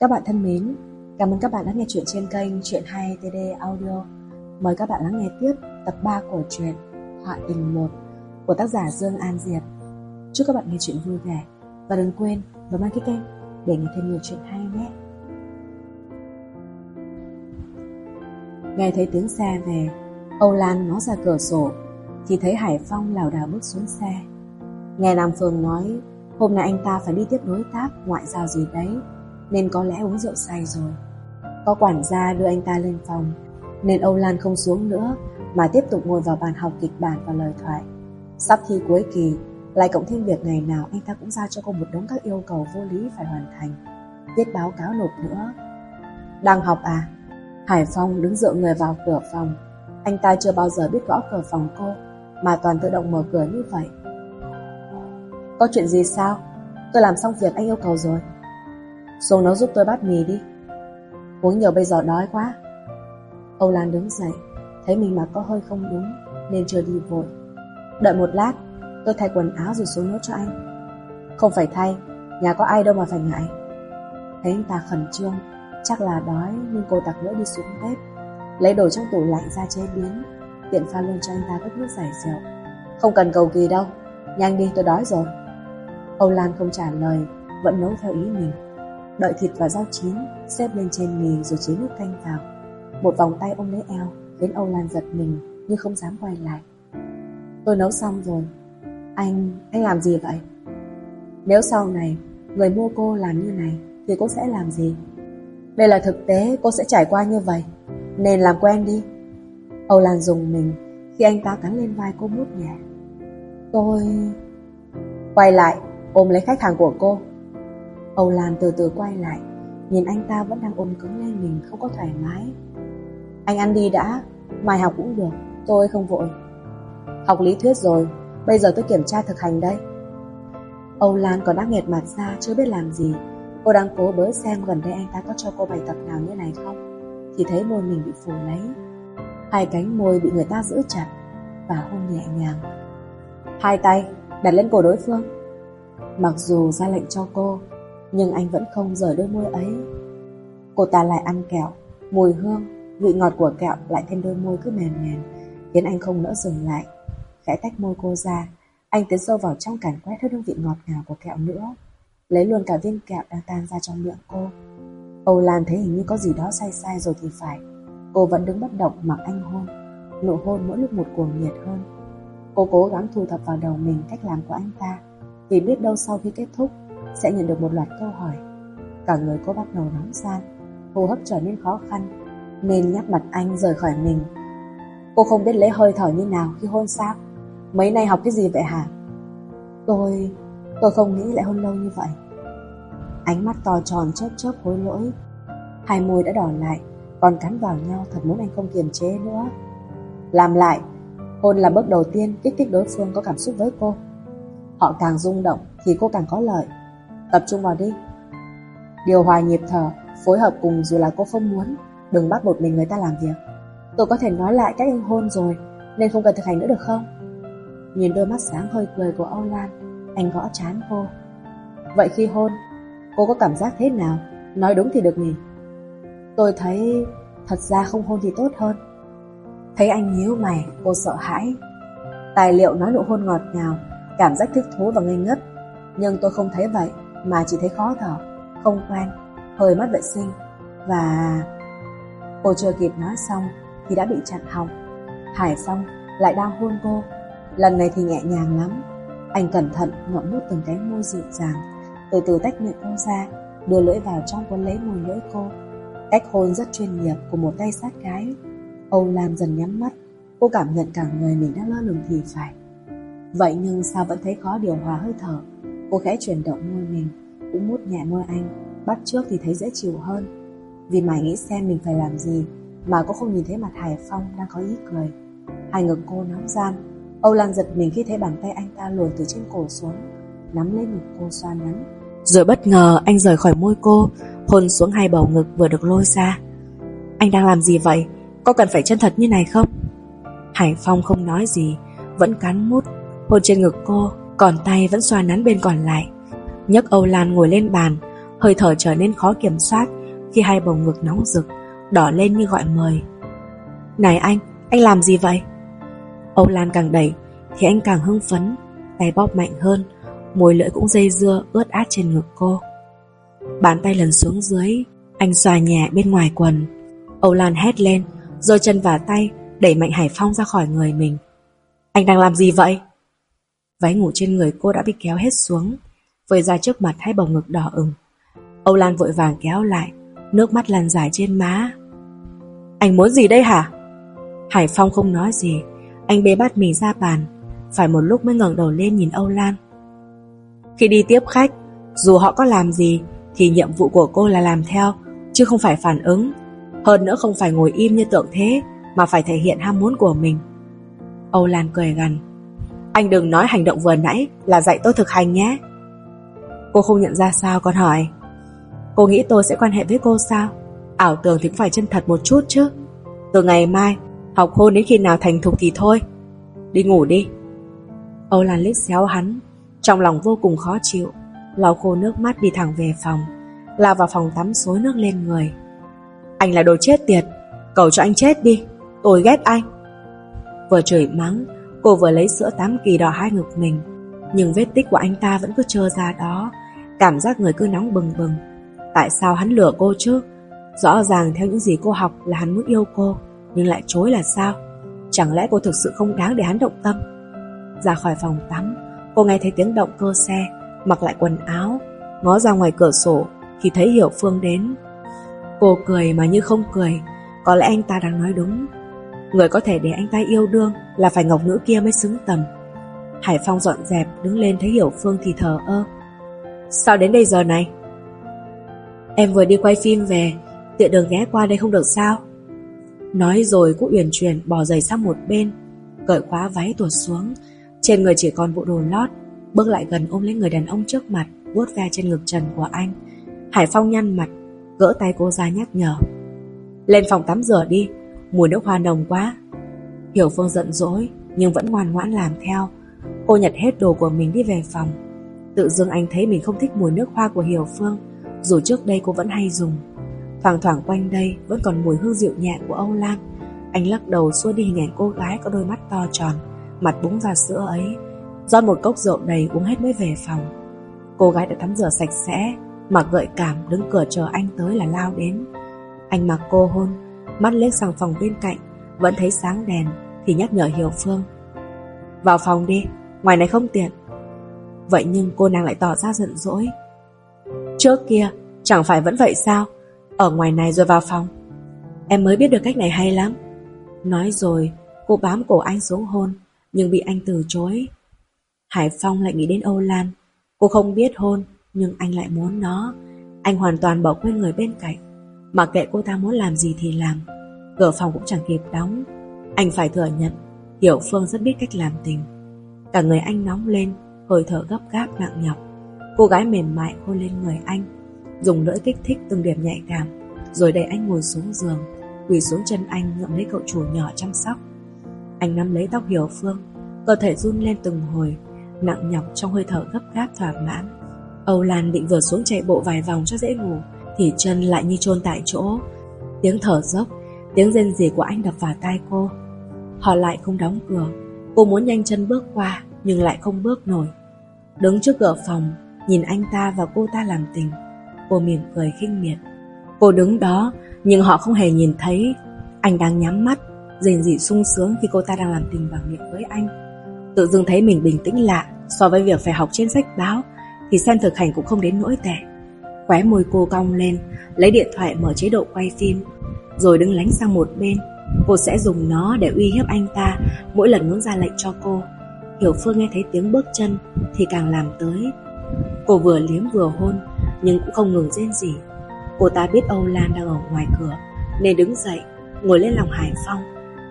Các bạn thân mến, cảm ơn các bạn đã nghe chuyện trên kênh Chuyện Hay TD Audio. Mời các bạn lắng nghe tiếp tập 3 của truyện Họa tình 1 của tác giả Dương An Diệp. Chúc các bạn nghe chuyện vui vẻ và đừng quên bấm đăng ký kênh để nghe thêm nhiều chuyện hay nhé. Nghe thấy tiếng xe về, Âu Lan ngó ra cửa sổ thì thấy Hải Phong lảo đảo bước xuống xe. Nghe Nam Phương nói hôm nay anh ta phải đi tiếp đối tác ngoại giao gì đấy nên có lẽ uống rượu say rồi. Có quản gia đưa anh ta lên phòng nên Âu Lan không xuống nữa mà tiếp tục ngồi vào bàn học kịch bản và lời thoại. Sắp thi cuối kỳ, lại cộng thêm việc ngày nào anh ta cũng ra cho cô một đống các yêu cầu vô lý phải hoàn thành. Viết báo cáo nộp nữa. Đang học à? Hải Phong đứng dựa người vào cửa phòng. Anh ta chưa bao giờ biết gõ cửa phòng cô, mà toàn tự động mở cửa như vậy. Có chuyện gì sao? Tôi làm xong việc anh yêu cầu rồi. Xuống nấu giúp tôi bát mì đi. Uống nhiều bây giờ đói quá. Âu Lan đứng dậy, thấy mình mà có hơi không đúng, nên chưa đi vội. Đợi một lát, tôi thay quần áo rồi xuống nấu cho anh. Không phải thay, nhà có ai đâu mà phải ngại. Thấy anh ta khẩn trương, chắc là đói nên cô tặc lưỡi đi xuống bếp, lấy đồ trong tủ lạnh ra chế biến, tiện pha luôn cho anh ta các nước giải rượu. Không cần cầu kỳ đâu, nhanh đi tôi đói rồi. Âu Lan không trả lời, vẫn nấu theo ý mình. Đợi thịt và rau chín, xếp lên trên mì rồi chế nước canh vào. Một vòng tay ôm lấy eo, khiến Âu Lan giật mình nhưng không dám quay lại. Tôi nấu xong rồi. Anh, anh làm gì vậy? Nếu sau này người mua cô làm như này thì cô sẽ làm gì? Đây là thực tế cô sẽ trải qua như vậy Nên làm quen đi Âu Lan dùng mình Khi anh ta cắn lên vai cô mút nhẹ Tôi... Quay lại ôm lấy khách hàng của cô Âu Lan từ từ quay lại, Nhìn anh ta vẫn đang ôm cứng lên mình Không có thoải mái. Anh ăn đi đã, Mai học cũng được, Tôi không vội. Học lý thuyết rồi, Bây giờ tôi kiểm tra thực hành đây. Âu Lan còn đang nghẹt mặt ra, Chưa biết làm gì. Cô đang cố bới xem gần đây anh ta có cho cô bài tập nào như này không. Thì thấy môi mình bị phủ lấy. Hai cánh môi bị người ta giữ chặt, Và hôn nhẹ nhàng. Hai tay, đặt lên cổ đối phương. Mặc dù ra lệnh cho cô nhưng anh vẫn không rời đôi môi ấy Cô ta lại ăn kẹo Mùi hương, vị ngọt của kẹo Lại thêm đôi môi cứ mềm mềm Khiến anh không nỡ dừng lại Khẽ tách môi cô ra Anh tiến sâu vào trong càn quét hết hương vị ngọt ngào của kẹo nữa lấy luôn cả viên kẹo đang tan ra trong miệng cô. Âu Lan thấy hình như có gì đó sai sai rồi thì phải. Cô vẫn đứng bất động mặc anh hôn, nụ hôn mỗi lúc một cuồng nhiệt hơn. Cô cố gắng thu thập vào đầu mình cách làm của anh ta, vì biết đâu sau khi kết thúc sẽ nhận được một loạt câu hỏi. Cả người cô bắt đầu nóng gian, hô hấp trở nên khó khăn, nên nhắc mặt anh rời khỏi mình. Cô không biết lấy hơi thở như nào khi hôn sao? Mấy nay học cái gì vậy hả? Tôi... tôi không nghĩ lại hôn lâu như vậy. Ánh mắt to tròn chớp chớp hối lỗi Hai môi đã đỏ lại Còn cắn vào nhau thật muốn anh không kiềm chế nữa Làm lại Hôn là bước đầu tiên kích thích đối phương có cảm xúc với cô Họ càng rung động Thì cô càng có lợi Tập trung vào đi Điều hòa nhịp thở Phối hợp cùng dù là cô không muốn Đừng bắt một mình người ta làm việc Tôi có thể nói lại cách anh hôn rồi Nên không cần thực hành nữa được không Nhìn đôi mắt sáng hơi cười của Âu Lan Anh gõ chán cô Vậy khi hôn Cô có cảm giác thế nào? Nói đúng thì được nhỉ? Tôi thấy thật ra không hôn thì tốt hơn. Thấy anh nhíu mày, cô sợ hãi. Tài liệu nói nụ hôn ngọt ngào, cảm giác thích thú và ngây ngất. Nhưng tôi không thấy vậy, mà chỉ thấy khó thở, không quen, hơi mất vệ sinh. Và... Cô chưa kịp nói xong thì đã bị chặn họng. Hải Phong lại đang hôn cô. Lần này thì nhẹ nhàng lắm. Anh cẩn thận ngậm nút từng cái môi dịu dàng từ từ tách miệng cô ra, đưa lưỡi vào trong cuốn lấy mùi lưỡi cô. Cách hôn rất chuyên nghiệp của một tay sát gái. Âu Lam dần nhắm mắt, cô cảm nhận cả người mình đang lơ lửng thì phải. Vậy nhưng sao vẫn thấy khó điều hòa hơi thở? Cô khẽ chuyển động môi mình, cũng mút nhẹ môi anh, bắt trước thì thấy dễ chịu hơn. Vì mày nghĩ xem mình phải làm gì, mà cô không nhìn thấy mặt Hải Phong đang có ý cười. Hai ngực cô nóng gian, Âu Lan giật mình khi thấy bàn tay anh ta luồn từ trên cổ xuống, nắm lên ngực cô xoa nắn. Rồi bất ngờ anh rời khỏi môi cô Hôn xuống hai bầu ngực vừa được lôi ra Anh đang làm gì vậy Có cần phải chân thật như này không Hải Phong không nói gì Vẫn cắn mút Hôn trên ngực cô còn tay vẫn xoa nắn bên còn lại nhấc Âu Lan ngồi lên bàn hơi thở trở nên khó kiểm soát khi hai bầu ngực nóng rực, đỏ lên như gọi mời. Này anh, anh làm gì vậy? Âu Lan càng đẩy thì anh càng hưng phấn, tay bóp mạnh hơn, môi lưỡi cũng dây dưa ướt át trên ngực cô. Bàn tay lần xuống dưới, anh xòa nhẹ bên ngoài quần. Âu Lan hét lên, giơ chân và tay, đẩy mạnh Hải Phong ra khỏi người mình. Anh đang làm gì vậy? Váy ngủ trên người cô đã bị kéo hết xuống, vơi ra trước mặt hai bầu ngực đỏ ửng. Âu Lan vội vàng kéo lại, nước mắt lan dài trên má. Anh muốn gì đây hả? Hải Phong không nói gì, anh bê bát mì ra bàn, phải một lúc mới ngẩng đầu lên nhìn Âu Lan. Khi đi tiếp khách, dù họ có làm gì thì nhiệm vụ của cô là làm theo, chứ không phải phản ứng. Hơn nữa không phải ngồi im như tượng thế, mà phải thể hiện ham muốn của mình. Âu Lan cười gằn. Anh đừng nói hành động vừa nãy là dạy tôi thực hành nhé. Cô không nhận ra sao con hỏi. Cô nghĩ tôi sẽ quan hệ với cô sao? Ảo tưởng thì cũng phải chân thật một chút chứ. Từ ngày mai, học hôn đến khi nào thành thục thì thôi. Đi ngủ đi. Âu Lan liếc xéo hắn, trong lòng vô cùng khó chịu, lau khô nước mắt đi thẳng về phòng, lao vào phòng tắm xối nước lên người. Anh là đồ chết tiệt, cầu cho anh chết đi, tôi ghét anh. Vừa chửi mắng, cô vừa lấy sữa tắm kỳ đỏ hai ngực mình, nhưng vết tích của anh ta vẫn cứ trơ ra đó, cảm giác người cứ nóng bừng bừng. Tại sao hắn lừa cô chứ? Rõ ràng theo những gì cô học là hắn muốn yêu cô, nhưng lại chối là sao? Chẳng lẽ cô thực sự không đáng để hắn động tâm? Ra khỏi phòng tắm, cô nghe thấy tiếng động cơ xe, mặc lại quần áo, ngó ra ngoài cửa sổ thì thấy Hiểu Phương đến. Cô cười mà như không cười, có lẽ anh ta đang nói đúng. Người có thể để anh ta yêu đương là phải ngọc nữ kia mới xứng tầm. Hải Phong dọn dẹp đứng lên thấy Hiểu Phương thì thờ ơ. Sao đến đây giờ này? Em vừa đi quay phim về, tiện đường ghé qua đây không được sao? Nói rồi cũng uyển chuyển bỏ giày sang một bên, cởi khóa váy tuột xuống, trên người chỉ còn bộ đồ lót, bước lại gần ôm lấy người đàn ông trước mặt, vuốt ve trên ngực trần của anh. Hải Phong nhăn mặt, gỡ tay cô ra nhắc nhở. Lên phòng tắm rửa đi, mùi nước hoa nồng quá. Hiểu Phương giận dỗi, nhưng vẫn ngoan ngoãn làm theo. Cô nhặt hết đồ của mình đi về phòng. Tự dưng anh thấy mình không thích mùi nước hoa của Hiểu Phương, dù trước đây cô vẫn hay dùng. Thoảng thoảng quanh đây vẫn còn mùi hương dịu nhẹ của Âu Lan. Anh lắc đầu xua đi hình ảnh cô gái có đôi mắt to tròn, mặt búng ra sữa ấy. rót một cốc rượu đầy uống hết mới về phòng. Cô gái đã tắm rửa sạch sẽ, mặc gợi cảm đứng cửa chờ anh tới là lao đến. Anh mặc cô hôn, mắt liếc sang phòng bên cạnh, vẫn thấy sáng đèn thì nhắc nhở Hiểu Phương. Vào phòng đi, ngoài này không tiện. Vậy nhưng cô nàng lại tỏ ra giận dỗi. Trước kia, chẳng phải vẫn vậy sao? Ở ngoài này rồi vào phòng. Em mới biết được cách này hay lắm. Nói rồi, cô bám cổ anh xuống hôn, nhưng bị anh từ chối. Hải Phong lại nghĩ đến Âu Lan. Cô không biết hôn, nhưng anh lại muốn nó. Anh hoàn toàn bỏ quên người bên cạnh. Mặc kệ cô ta muốn làm gì thì làm. Cửa phòng cũng chẳng kịp đóng. Anh phải thừa nhận, Hiểu Phương rất biết cách làm tình. Cả người anh nóng lên, hơi thở gấp gáp nặng nhọc. Cô gái mềm mại hôn lên người anh, dùng lưỡi kích thích từng điểm nhạy cảm, rồi đẩy anh ngồi xuống giường, quỳ xuống chân anh ngậm lấy cậu chủ nhỏ chăm sóc. Anh nắm lấy tóc Hiểu Phương, cơ thể run lên từng hồi, nặng nhọc trong hơi thở gấp gáp thỏa mãn. Âu Lan định vừa xuống chạy bộ vài vòng cho dễ ngủ, thì chân lại như chôn tại chỗ. Tiếng thở dốc, tiếng rên rỉ của anh đập vào tai cô. Họ lại không đóng cửa, cô muốn nhanh chân bước qua, nhưng lại không bước nổi. Đứng trước cửa phòng, nhìn anh ta và cô ta làm tình, cô mỉm cười khinh miệt. Cô đứng đó, nhưng họ không hề nhìn thấy. Anh đang nhắm mắt, rền rỉ sung sướng khi cô ta đang làm tình bằng miệng với anh. Tự dưng thấy mình bình tĩnh lạ so với việc phải học trên sách báo, thì xem thực hành cũng không đến nỗi tệ. Khóe môi cô cong lên, lấy điện thoại mở chế độ quay phim, rồi đứng lánh sang một bên. Cô sẽ dùng nó để uy hiếp anh ta mỗi lần muốn ra lệnh cho cô. Hiểu Phương nghe thấy tiếng bước chân thì càng làm tới. Cô vừa liếm vừa hôn, nhưng cũng không ngừng rên gì. Cô ta biết Âu Lan đang ở ngoài cửa, nên đứng dậy, ngồi lên lòng Hải Phong,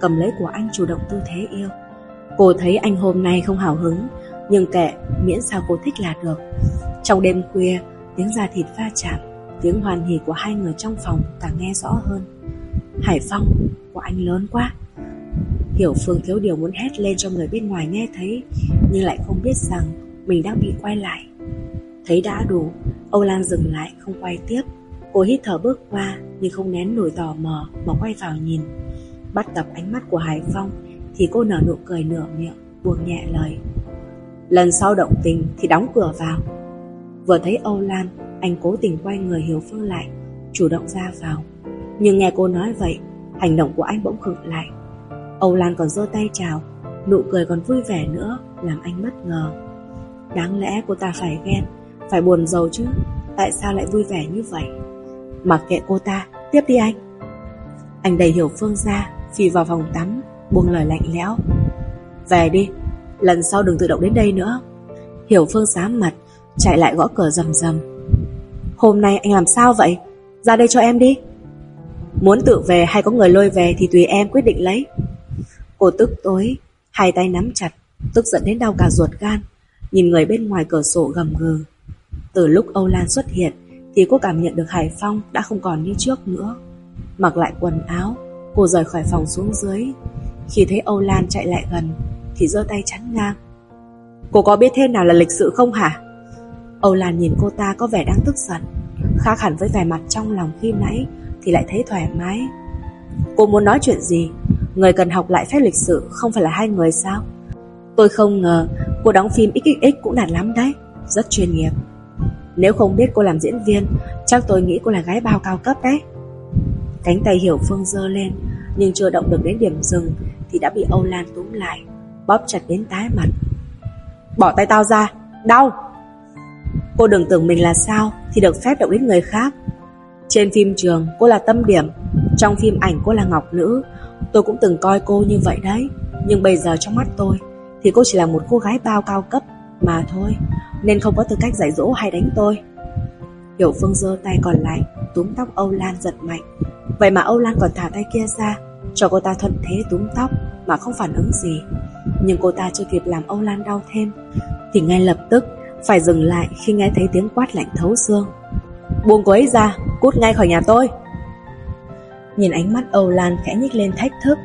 cầm lấy của anh chủ động tư thế yêu. Cô thấy anh hôm nay không hào hứng, nhưng kệ, miễn sao cô thích là được. Trong đêm khuya, tiếng da thịt va chạm, tiếng hoàn hỉ của hai người trong phòng càng nghe rõ hơn. Hải Phong, của anh lớn quá. Hiểu Phương thiếu điều muốn hét lên cho người bên ngoài nghe thấy, nhưng lại không biết rằng mình đang bị quay lại. Thấy đã đủ, Âu Lan dừng lại không quay tiếp Cô hít thở bước qua Nhưng không nén nổi tò mò mà quay vào nhìn Bắt gặp ánh mắt của Hải Phong Thì cô nở nụ cười nửa miệng Buông nhẹ lời Lần sau động tình thì đóng cửa vào Vừa thấy Âu Lan Anh cố tình quay người Hiểu Phương lại, Chủ động ra vào. Nhưng nghe cô nói vậy, Hành động của anh bỗng khựng lại. Âu Lan còn giơ tay chào, Nụ cười còn vui vẻ nữa, Làm anh bất ngờ. Đáng lẽ cô ta phải ghen, Phải buồn giàu chứ, Tại sao lại vui vẻ như vậy? Mặc kệ cô ta, Tiếp đi anh. Anh đẩy Hiểu Phương ra Phi vào phòng tắm, Buông lời lạnh lẽo. Về đi, Lần sau đừng tự động đến đây nữa. Hiểu Phương sám mặt Chạy lại gõ cửa rầm rầm. Hôm nay anh làm sao vậy? Ra đây cho em đi. Muốn tự về hay có người lôi về Thì tùy em quyết định lấy. Cô tức tối, Hai tay nắm chặt, Tức giận đến đau cả ruột gan. Nhìn người bên ngoài cửa sổ gầm gừ. Từ lúc Âu Lan xuất hiện Thì cô cảm nhận được Hải Phong đã không còn như trước nữa. Mặc lại quần áo, Cô rời khỏi phòng xuống dưới. Khi thấy Âu Lan chạy lại gần Thì giơ tay chắn ngang. Cô có biết thế nào là lịch sự không hả? Âu Lan nhìn cô ta có vẻ đang tức giận Khác hẳn với vẻ mặt trong lòng khi nãy Thì lại thấy thoải mái. Cô muốn nói chuyện gì? Người cần học lại phép lịch sự Không phải là hai người sao? Tôi không ngờ cô đóng phim XXX cũng đạt lắm đấy Rất chuyên nghiệp. Nếu không biết cô làm diễn viên Chắc tôi nghĩ cô là gái bao cao cấp đấy. Cánh tay Hiểu Phương dơ lên Nhưng chưa động được đến điểm dừng Thì đã bị Âu Lan túm lại Bóp chặt đến tái mặt. Bỏ tay tao ra, đau! Cô đừng tưởng mình là sao Thì được phép động đến người khác. Trên phim trường, cô là tâm điểm. Trong phim ảnh, cô là ngọc nữ. Tôi cũng từng coi cô như vậy đấy. Nhưng bây giờ trong mắt tôi Thì cô chỉ là một cô gái bao cao cấp Mà thôi, Nên không có tư cách dạy dỗ hay đánh tôi. Hiểu Phương giơ tay còn lại, Túm tóc Âu Lan giật mạnh. Vậy mà Âu Lan còn thả tay kia ra, Cho cô ta thuận thế túm tóc Mà không phản ứng gì. Nhưng cô ta chưa kịp làm Âu Lan đau thêm, Thì ngay lập tức phải dừng lại khi nghe thấy tiếng quát lạnh thấu xương. Buông cô ấy ra, Cút ngay khỏi nhà tôi. Nhìn ánh mắt Âu Lan khẽ nhích lên thách thức,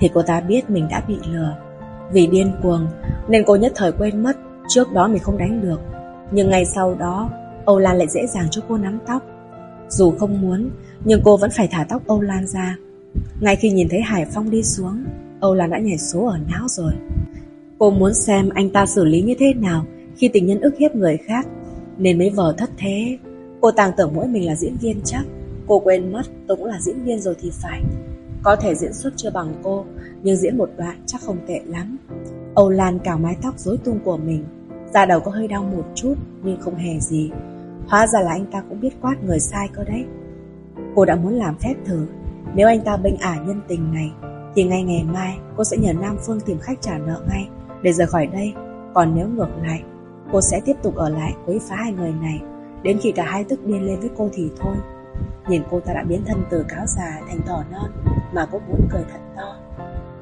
Thì cô ta biết mình đã bị lừa. Vì điên cuồng, Nên cô nhất thời quên mất Trước đó mình không đánh được. Nhưng ngay sau đó, Âu Lan lại dễ dàng cho cô nắm tóc. Dù không muốn, Nhưng cô vẫn phải thả tóc Âu Lan ra. Ngay khi nhìn thấy Hải Phong đi xuống, Âu Lan đã nhảy số ở não rồi. Cô muốn xem anh ta xử lý như thế nào khi tình nhân ức hiếp người khác nên mới vờ thất thế. Cô tàng tưởng mỗi mình là diễn viên chắc. Cô quên mất tôi cũng là diễn viên rồi thì phải. Có thể diễn xuất chưa bằng cô, nhưng diễn một đoạn chắc không tệ lắm. Âu Lan cào mái tóc rối tung của mình. Da đầu có hơi đau một chút, nhưng không hề gì. Hóa ra là anh ta cũng biết quát người sai cơ đấy. Cô đã muốn làm phép thử. Nếu anh ta bênh ả nhân tình này, thì ngay ngày mai cô sẽ nhờ Nam Phương tìm khách trả nợ ngay để rời khỏi đây. Còn nếu ngược lại, Cô sẽ tiếp tục ở lại quấy phá hai người này. Đến khi cả hai tức điên lên với cô thì thôi. Nhìn cô ta đã biến thân từ cáo già thành thỏ non, Mà cô muốn cười thật to.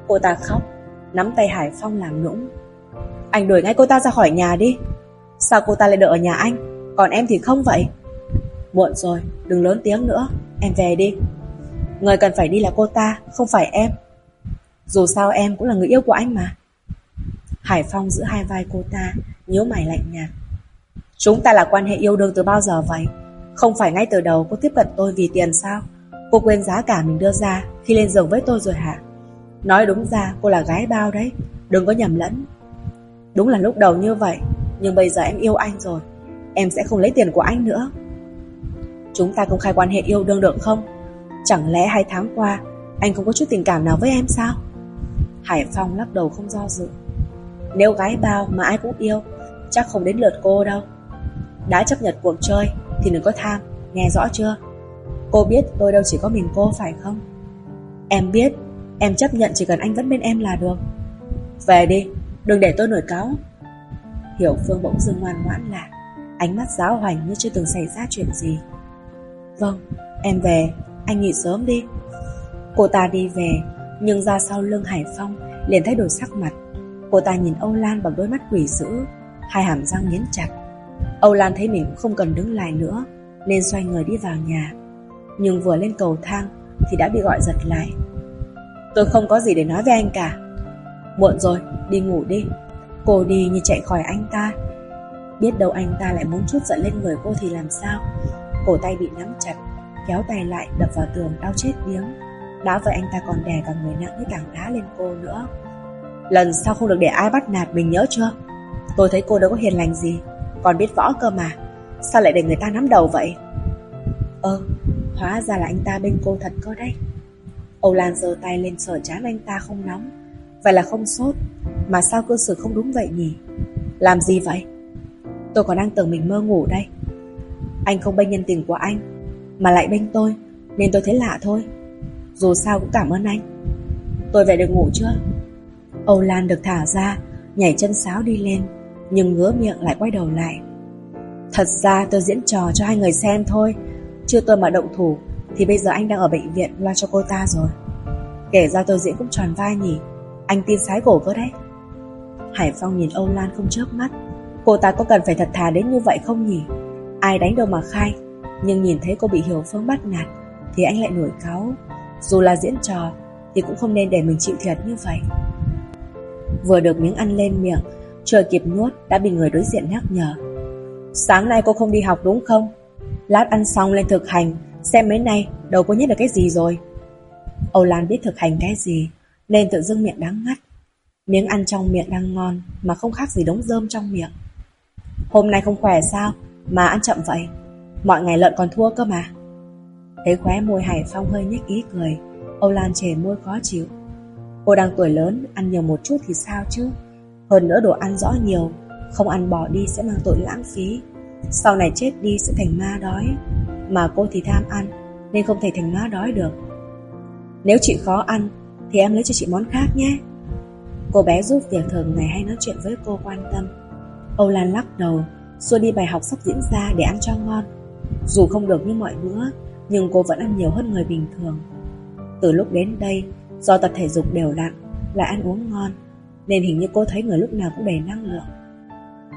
Cô ta khóc, Nắm tay Hải Phong làm nũng. Anh đuổi ngay cô ta ra khỏi nhà đi. Sao cô ta lại đợi ở nhà anh? Còn em thì không vậy? Muộn rồi, đừng lớn tiếng nữa. Em về đi. Người cần phải đi là cô ta, không phải em. Dù sao em cũng là người yêu của anh mà. Hải Phong giữ hai vai cô ta nhíu mày lạnh nhạt. Chúng ta là quan hệ yêu đương từ bao giờ vậy? Không phải ngay từ đầu cô tiếp cận tôi vì tiền sao? Cô quên giá cả mình đưa ra khi lên giường với tôi rồi hả? Nói đúng ra cô là gái bao đấy, đừng có nhầm lẫn. Đúng là lúc đầu như vậy, nhưng bây giờ em yêu anh rồi, em sẽ không lấy tiền của anh nữa. Chúng ta công khai quan hệ yêu đương được không? Chẳng lẽ hai tháng qua anh không có chút tình cảm nào với em sao? Hải Phong lắc đầu không do dự. Nếu gái bao mà ai cũng yêu Chắc không đến lượt cô đâu. Đã chấp nhận cuộc chơi Thì đừng có tham, nghe rõ chưa? Cô biết tôi đâu chỉ có mình cô phải không? Em biết Em chấp nhận chỉ cần anh vẫn bên em là được. Về đi, đừng để tôi nổi cáo Hiểu Phương bỗng dưng ngoan ngoãn là Ánh mắt giáo hoành như chưa từng xảy ra chuyện gì. Vâng, em về Anh nghỉ sớm đi. Cô ta đi về Nhưng ra sau lưng Hải Phong liền thay đổi sắc mặt. Cô ta nhìn Âu Lan bằng đôi mắt quỷ dữ Hai hàm răng nghiến chặt. Âu Lan thấy mình cũng không cần đứng lại nữa Nên xoay người đi vào nhà. Nhưng vừa lên cầu thang Thì đã bị gọi giật lại. Tôi không có gì để nói với anh cả. Muộn rồi, đi ngủ đi. Cô đi như chạy khỏi anh ta. Biết đâu anh ta lại muốn chút giận lên người cô thì làm sao? Cổ tay bị nắm chặt Kéo tay lại đập vào tường đau chết điếng. Đã vậy anh ta còn đè cả người nặng như tảng đá lên cô nữa. Lần sau không được để ai bắt nạt mình nhớ chưa? Tôi thấy cô đâu có hiền lành gì, Còn biết võ cơ mà. Sao lại để người ta nắm đầu vậy? Ơ, Hóa ra là anh ta bên cô thật cơ đấy. Âu Lan giơ tay lên sờ chán anh ta không nóng. Vậy là không sốt, Mà sao cơ sự không đúng vậy nhỉ? Làm gì vậy? Tôi còn đang tưởng mình mơ ngủ đây. Anh không bênh nhân tình của anh, Mà lại bênh tôi, Nên tôi thấy lạ thôi. Dù sao cũng cảm ơn anh. Tôi về được ngủ chưa? Âu Lan được thả ra, Nhảy chân sáo đi lên, Nhưng ngứa miệng lại quay đầu lại. Thật ra tôi diễn trò cho hai người xem thôi, Chưa tôi mà động thủ Thì bây giờ anh đang ở bệnh viện lo cho cô ta rồi. Kể ra tôi diễn cũng tròn vai nhỉ, Anh tin sái cổ cơ đấy. Hải Phong nhìn Âu Lan không chớp mắt, Cô ta có cần phải thật thà đến như vậy không nhỉ? Ai đánh đâu mà khai, Nhưng nhìn thấy cô bị Hiểu Phương bắt nạt Thì anh lại nổi cáu. Dù là diễn trò Thì cũng không nên để mình chịu thiệt như vậy. Vừa được miếng ăn lên miệng Chưa kịp nuốt đã bị người đối diện nhắc nhở. Sáng nay cô không đi học đúng không? Lát ăn xong lên thực hành, Xem mấy nay đâu có nhất được cái gì rồi. Âu Lan biết thực hành cái gì, Nên tự dưng miệng đáng ngắt. Miếng ăn trong miệng đang ngon, Mà không khác gì đống rơm trong miệng. Hôm nay không khỏe sao? Mà ăn chậm vậy. Mọi ngày lợn còn thua cơ mà. Thấy khóe môi Hải Phong hơi nhếch ý cười, Âu Lan chề môi khó chịu. Cô đang tuổi lớn, Ăn nhiều một chút thì sao chứ? Hơn nữa đồ ăn rõ nhiều, Không ăn bỏ đi sẽ mang tội lãng phí. Sau này chết đi sẽ thành ma đói. Mà cô thì tham ăn, Nên không thể thành ma đói được. Nếu chị khó ăn, Thì em lấy cho chị món khác nhé. Cô bé giúp việc thường ngày hay nói chuyện với cô quan tâm. Âu Lan lắc đầu, Xua đi bài học sắp diễn ra để ăn cho ngon. Dù không được như mọi bữa, Nhưng cô vẫn ăn nhiều hơn người bình thường. Từ lúc đến đây Do tập thể dục đều đặn, Lại ăn uống ngon, Nên hình như cô thấy người lúc nào cũng đầy năng lượng.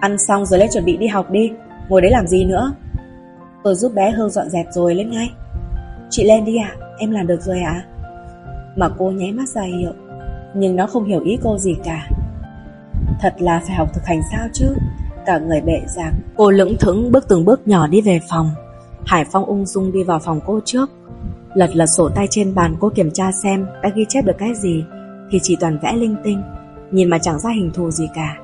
Ăn xong rồi lên chuẩn bị đi học đi, Ngồi đấy làm gì nữa? Tôi giúp bé Hương dọn dẹp rồi lên ngay. Chị lên đi ạ, Em làm được rồi ạ. Mà cô nháy mắt ra hiệu, Nhưng nó không hiểu ý cô gì cả. Thật là phải học thực hành sao chứ? Cả người bệ giạc Cô lững thững bước từng bước nhỏ đi về phòng. Hải Phong ung dung đi vào phòng cô trước. Lật lật sổ tay trên bàn cô kiểm tra xem Đã ghi chép được cái gì, Thì chỉ toàn vẽ linh tinh. Nhìn mà chẳng ra hình thù gì cả.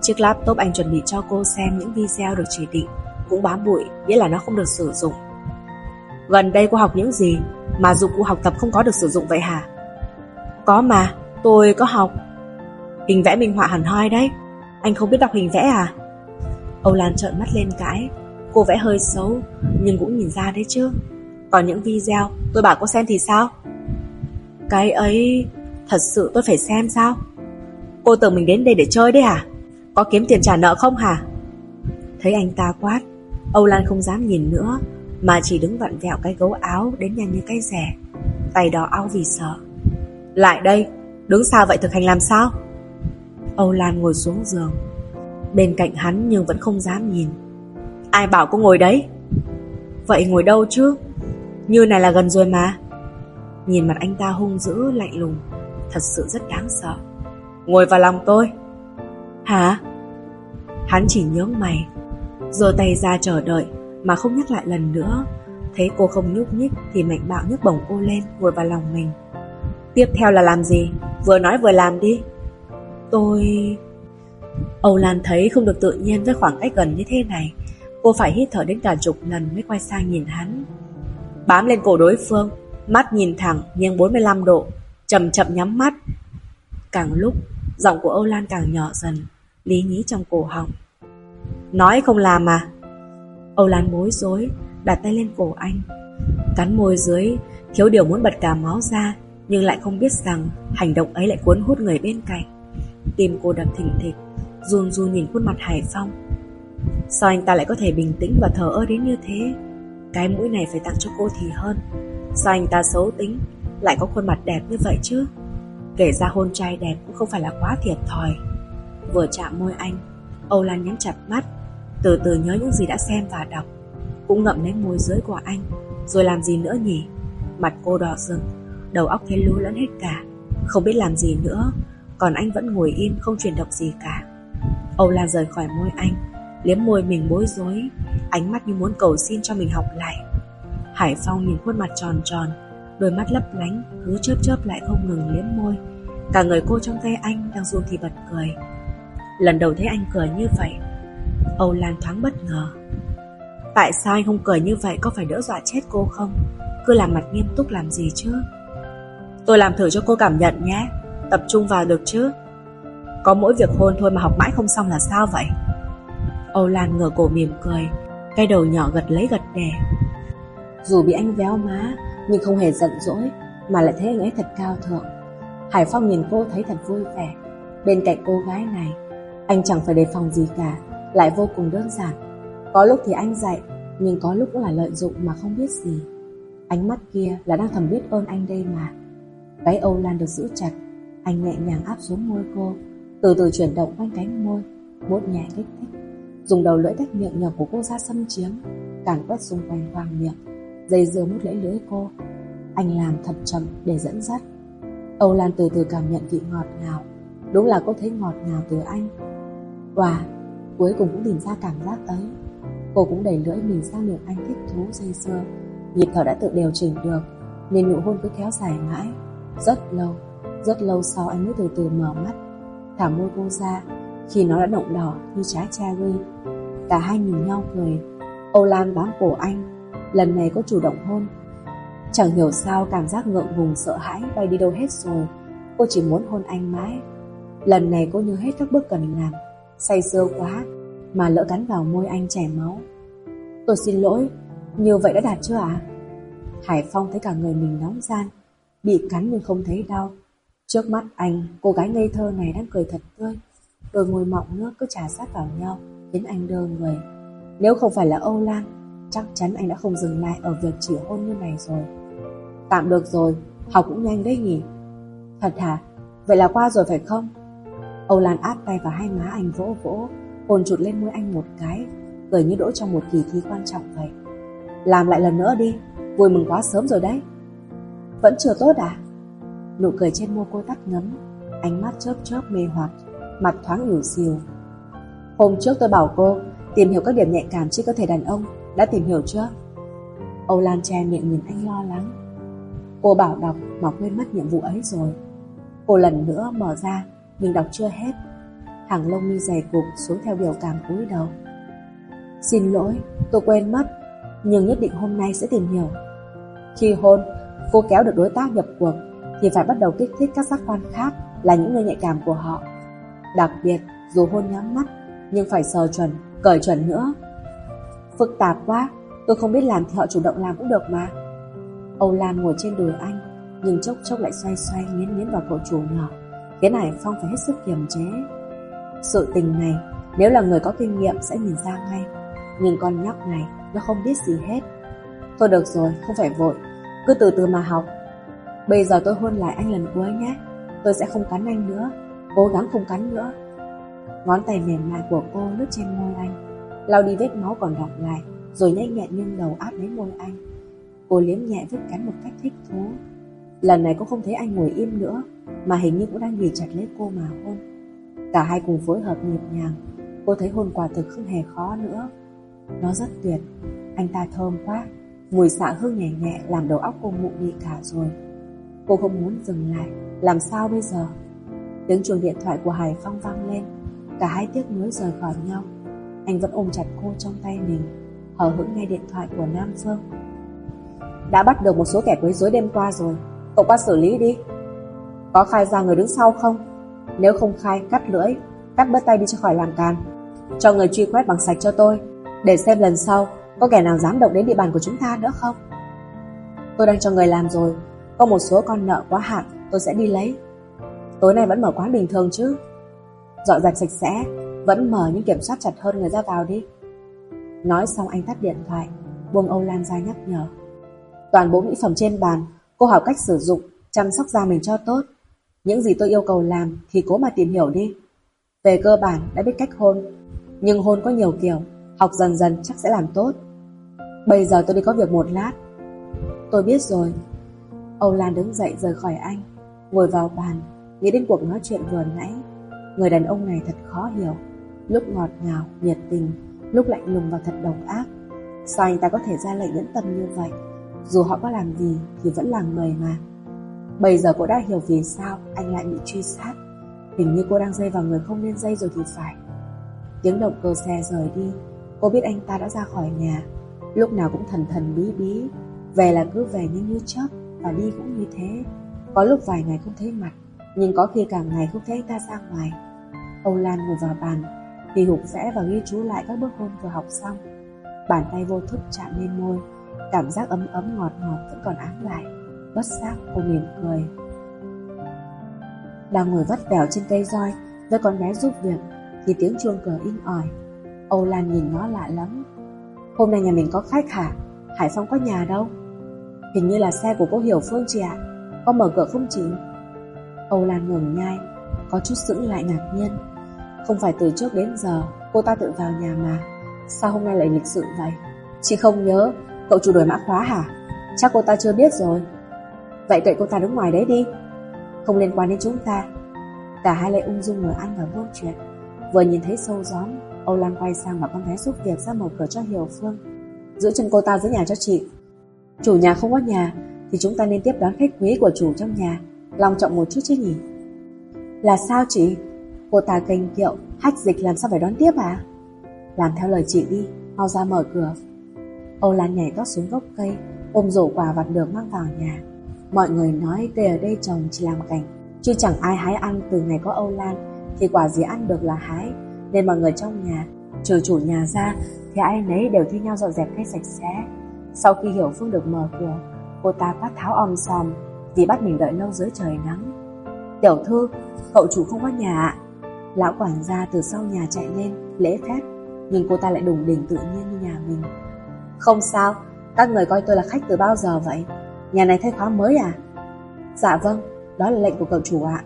Chiếc laptop anh chuẩn bị cho cô xem những video được chỉ định, Cũng bám bụi, Nghĩa là nó không được sử dụng. Gần đây cô học những gì Mà dụng cụ học tập không có được sử dụng vậy hả? Có mà, Tôi có học. Hình vẽ minh họa hẳn hoi đấy. Anh không biết đọc hình vẽ à? Âu Lan trợn mắt lên cãi. Cô vẽ hơi xấu, Nhưng cũng nhìn ra đấy chứ. Còn những video, tôi bảo cô xem thì sao? Cái ấy, Thật sự tôi phải xem sao? Cô tưởng mình đến đây để chơi đấy à Có kiếm tiền trả nợ không hả? Thấy anh ta quát, Âu Lan không dám nhìn nữa, Mà chỉ đứng vặn vẹo cái gấu áo Đến nhanh như cái rẻ, Tay đó ao vì sợ. Lại đây, Đứng sao vậy thực hành làm sao? Âu Lan ngồi xuống giường, Bên cạnh hắn nhưng vẫn không dám nhìn. Ai bảo cô ngồi đấy? Vậy ngồi đâu chứ? Như này là gần rồi mà. Nhìn mặt anh ta hung dữ, lạnh lùng. Thật sự rất đáng sợ. Ngồi vào lòng tôi. Hả? Hắn chỉ nhướng mày. Rồi tay ra chờ đợi, Mà không nhắc lại lần nữa. Thấy cô không nhúc nhích Thì mạnh bạo nhấc bổng cô lên, ngồi vào lòng mình. Tiếp theo là làm gì? Vừa nói vừa làm đi. Tôi... Âu Lan thấy không được tự nhiên với khoảng cách gần như thế này. Cô phải hít thở đến cả chục lần mới quay sang nhìn hắn. Bám lên cổ đối phương, Mắt nhìn thẳng nghiêng 45 độ, Chậm chậm nhắm mắt. Càng lúc, Giọng của Âu Lan càng nhỏ dần, Lý nhí trong cổ họng. Nói không làm mà Âu Lan bối rối, Đặt tay lên cổ anh. Cắn môi dưới, Thiếu điều muốn bật cả máu ra, Nhưng lại không biết rằng Hành động ấy lại cuốn hút người bên cạnh. Tim cô đập thình thịch, Run run nhìn khuôn mặt Hải Phong. Sao anh ta lại có thể bình tĩnh và thờ ơ đến như thế? Cái mũi này phải tặng cho cô thì hơn. Sao anh ta xấu tính, Lại có khuôn mặt đẹp như vậy chứ? Kể ra hôn trai đẹp cũng không phải là quá thiệt thòi. Vừa chạm môi anh, Âu Lan nhắm chặt mắt, Từ từ nhớ những gì đã xem và đọc. Cũng ngậm lấy môi dưới của anh, Rồi làm gì nữa nhỉ? Mặt cô đỏ rừng Đầu óc thấy lú lẫn hết cả. Không biết làm gì nữa, Còn anh vẫn ngồi im không chuyển động gì cả. Âu Lan rời khỏi môi anh liếm môi mình bối rối, ánh mắt như muốn cầu xin cho mình học lại. Hải Phong nhìn khuôn mặt tròn tròn, đôi mắt lấp lánh, cứ chớp chớp lại không ngừng liếm môi. Cả người cô trong tay anh đang run thì bật cười. Lần đầu thấy anh cười như vậy, Âu Lan thoáng bất ngờ. Tại sao anh không cười như vậy có phải đỡ dọa chết cô không? Cứ làm mặt nghiêm túc làm gì chứ? Tôi làm thử cho cô cảm nhận nhé, tập trung vào được chứ? Có mỗi việc hôn thôi mà học mãi không xong là sao vậy? Âu Lan ngửa cổ mỉm cười, cái đầu nhỏ gật lấy gật đè. Dù bị anh véo má, nhưng không hề giận dỗi, mà lại thấy anh ấy thật cao thượng. Hải Phong nhìn cô thấy thật vui vẻ. Bên cạnh cô gái này, anh chẳng phải đề phòng gì cả, lại vô cùng đơn giản. Có lúc thì anh dạy, nhưng có lúc cũng là lợi dụng mà không biết gì. Ánh mắt kia là đang thầm biết ơn anh đây mà. Váy Âu Lan được giữ chặt, anh nhẹ nhàng áp xuống môi cô, từ từ chuyển động quanh cánh môi, Bốt nhẹ kích thích. Dùng đầu lưỡi tách miệng nhỏ của cô ra xâm chiếm, càng quét xung quanh khoang miệng, dây dưa mút lấy lưỡi cô. Anh làm thật chậm để dẫn dắt. Âu Lan từ từ cảm nhận vị ngọt ngào, đúng là cô thấy ngọt ngào từ anh. Và cuối cùng cũng tìm ra cảm giác ấy. Cô cũng đẩy lưỡi mình sang miệng anh thích thú dây dưa, nhịp thở đã tự điều chỉnh được, nên nụ hôn cứ kéo dài mãi, rất lâu, rất lâu sau anh mới từ từ mở mắt, thả môi cô ra, khi nó đã động đỏ như trái cherry. Cả hai nhìn nhau cười, Âu Lan bám cổ anh, lần này có chủ động hôn. Chẳng hiểu sao cảm giác ngượng ngùng sợ hãi bay đi đâu hết rồi, cô chỉ muốn hôn anh mãi. Lần này cô nhớ hết các bước cần làm, say sưa quá, mà lỡ cắn vào môi anh chảy máu. Tôi xin lỗi, như vậy đã đạt chưa ạ? Hải Phong thấy cả người mình nóng gian, bị cắn nhưng không thấy đau. Trước mắt anh, cô gái ngây thơ này đang cười thật tươi. Đôi môi mọng nước cứ trà sát vào nhau, khiến anh đơ người. Nếu không phải là Âu Lan, chắc chắn anh đã không dừng lại ở việc chỉ hôn như này rồi. Tạm được rồi, học cũng nhanh đấy nhỉ. Thật hả? Vậy là qua rồi phải không? Âu Lan áp tay vào hai má anh vỗ vỗ, hồn chụt lên môi anh một cái, cười như đỗ trong một kỳ thi quan trọng vậy. Làm lại lần nữa đi, vui mừng quá sớm rồi đấy. Vẫn chưa tốt à? Nụ cười trên môi cô tắt ngấm, ánh mắt chớp chớp mê hoặc, mặt thoáng ỉu xìu. Hôm trước tôi bảo cô tìm hiểu các điểm nhạy cảm trên cơ thể đàn ông, đã tìm hiểu chưa? Âu Lan che miệng nhìn anh lo lắng. Cô bảo đọc mà quên mất nhiệm vụ ấy rồi. Cô lần nữa mở ra nhưng đọc chưa hết. Hàng lông mi dày cục xuống theo biểu cảm cúi đầu. Xin lỗi, tôi quên mất, nhưng nhất định hôm nay sẽ tìm hiểu. Khi hôn, cô kéo được đối tác nhập cuộc thì phải bắt đầu kích thích các giác quan khác là những nơi nhạy cảm của họ. Đặc biệt, dù hôn nhắm mắt, nhưng phải sờ chuẩn, cởi chuẩn nữa. Phức tạp quá, tôi không biết làm thì họ chủ động làm cũng được mà. Âu Lan ngồi trên đùi anh, nhưng chốc chốc lại xoay xoay nghiến nghiến vào cậu chủ nhỏ, khiến Hải Phong phải hết sức kiềm chế. Sự tình này, nếu là người có kinh nghiệm sẽ nhìn ra ngay, nhưng con nhóc này nó không biết gì hết. Thôi được rồi, không phải vội, cứ từ từ mà học. Bây giờ tôi hôn lại anh lần cuối nhé, tôi sẽ không cắn anh nữa, cố gắng không cắn nữa. Ngón tay mềm mại của cô lướt trên môi anh, lau đi vết máu còn đọng lại, rồi nhanh nhẹn nghiêng đầu áp lấy môi anh. Cô liếm nhẹ vết cắn một cách thích thú. Lần này cô không thấy anh ngồi im nữa, mà hình như cũng đang ghì chặt lấy cô mà hôn. Cả hai cùng phối hợp nhịp nhàng, cô thấy hôn quả thực không hề khó nữa. Nó rất tuyệt, anh ta thơm quá, mùi xạ hương nhẹ nhẹ làm đầu óc cô mụ đi cả rồi. Cô không muốn dừng lại, làm sao bây giờ? Tiếng chuông điện thoại của Hải Phong vang lên, cả hai tiếc nuối rời khỏi nhau. Anh vẫn ôm chặt cô trong tay mình, hờ hững nghe điện thoại của Nam Phương. Đã bắt được một số kẻ quấy rối đêm qua rồi, cậu qua xử lý đi. Có khai ra người đứng sau không? Nếu không khai, cắt lưỡi, cắt bớt tay đi cho khỏi làm càn. Cho người truy quét bằng sạch cho tôi, để xem lần sau có kẻ nào dám động đến địa bàn của chúng ta nữa không. Tôi đang cho người làm rồi, có một số con nợ quá hạn, tôi sẽ đi lấy. Tối nay vẫn mở quán bình thường chứ? Dọn dẹp sạch sẽ, vẫn mở nhưng kiểm soát chặt hơn người ra vào đi. Nói xong anh tắt điện thoại, buông Âu Lan ra nhắc nhở. Toàn bộ mỹ phẩm trên bàn, cô học cách sử dụng, chăm sóc da mình cho tốt. Những gì tôi yêu cầu làm thì cố mà tìm hiểu đi. Về cơ bản đã biết cách hôn, nhưng hôn có nhiều kiểu, học dần dần chắc sẽ làm tốt. Bây giờ tôi đi có việc một lát. Tôi biết rồi. Âu Lan đứng dậy rời khỏi anh, ngồi vào bàn, nghĩ đến cuộc nói chuyện vừa nãy. Người đàn ông này thật khó hiểu, lúc ngọt ngào, nhiệt tình, lúc lạnh lùng và thật độc ác. Sao anh ta có thể ra lệnh nhẫn tâm như vậy? Dù họ có làm gì thì vẫn là người mà. Bây giờ cô đã hiểu vì sao anh lại bị truy sát. Hình như cô đang dây vào người không nên dây rồi thì phải. Tiếng động cơ xe rời đi, cô biết anh ta đã ra khỏi nhà. Lúc nào cũng thần thần bí bí, về là cứ về nhanh như chớp và đi cũng như thế. Có lúc vài ngày không thấy mặt, nhưng có khi càng ngày không thấy ta ra ngoài. Âu Lan ngồi vào bàn, thì hụt vẽ và ghi chú lại các bước hôn vừa học xong. Bàn tay vô thức chạm lên môi, cảm giác ấm ấm ngọt ngọt vẫn còn ám lại. Bất giác cô mỉm cười. Đang ngồi vắt vẻo trên cây roi với con bé giúp việc thì tiếng chuông cửa in ỏi. Âu Lan nhìn nó lạ lắm. Hôm nay nhà mình có khách hả? Hải Phong có nhà đâu? Hình như là xe của cô Hiểu Phương chị ạ. Có mở cửa không chị? Âu Lan ngừng nhai, có chút sững lại ngạc nhiên. Không phải từ trước đến giờ cô ta tự vào nhà mà. Sao hôm nay lại lịch sự vậy? Chị không nhớ, cậu chủ đổi mã khóa hả? Chắc cô ta chưa biết rồi. Vậy kệ cô ta đứng ngoài đấy đi. Không liên quan đến chúng ta. Cả hai lại ung dung ngồi ăn và buôn chuyện. Vừa nhìn thấy sâu gióm, Âu Lan quay sang bảo con bé giúp việc ra mở cửa cho Hiểu Phương. Giữ chân cô ta dưới nhà cho chị. Chủ nhà không có nhà, thì chúng ta nên tiếp đón khách quý của chủ trong nhà. Lòng trọng một chút chứ nhỉ? Là sao chị? Cô ta kênh kiệu, hách dịch làm sao phải đón tiếp à? Làm theo lời chị đi, mau ra mở cửa. Âu Lan nhảy tót xuống gốc cây, ôm rổ quà vặt được mang vào nhà. Mọi người nói cây ở đây trồng chỉ làm cảnh, chứ chẳng ai hái ăn từ ngày có Âu Lan, thì quả gì ăn được là hái. Nên mọi người trong nhà, trừ chủ nhà ra, thì ai nấy đều thi nhau dọn dẹp cây sạch sẽ. Sau khi Hiểu Phương được mở cửa, cô ta quát tháo om sòm vì bắt mình đợi lâu dưới trời nắng. Tiểu thư, cậu chủ không có nhà ạ. Lão quản gia từ sau nhà chạy lên, lễ phép, nhưng cô ta lại đùng đỉnh tự nhiên như nhà mình. Không sao, các người coi tôi là khách từ bao giờ vậy? Nhà này thay khóa mới à? Dạ vâng, đó là lệnh của cậu chủ ạ.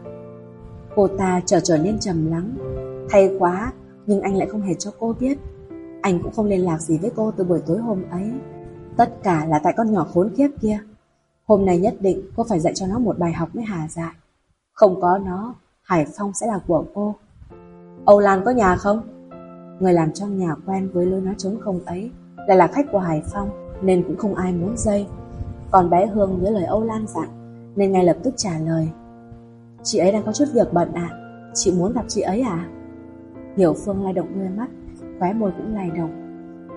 Cô ta trở trở nên trầm lắng. Thay quá, nhưng anh lại không hề cho cô biết. Anh cũng không liên lạc gì với cô từ buổi tối hôm ấy. Tất cả là tại con nhỏ khốn kiếp kia. Hôm nay nhất định cô phải dạy cho nó một bài học mới hà dại. Không có nó, Hải Phong sẽ là của cô. Âu Lan có nhà không? Người làm trong nhà quen với lối nói trống không ấy lại là khách của Hải Phong nên cũng không ai muốn dây. Còn bé Hương nhớ lời Âu Lan dặn nên ngay lập tức trả lời. Chị ấy đang có chút việc bận ạ, chị muốn gặp chị ấy à? Hiểu Phương lay động đôi mắt, khóe môi cũng lay động.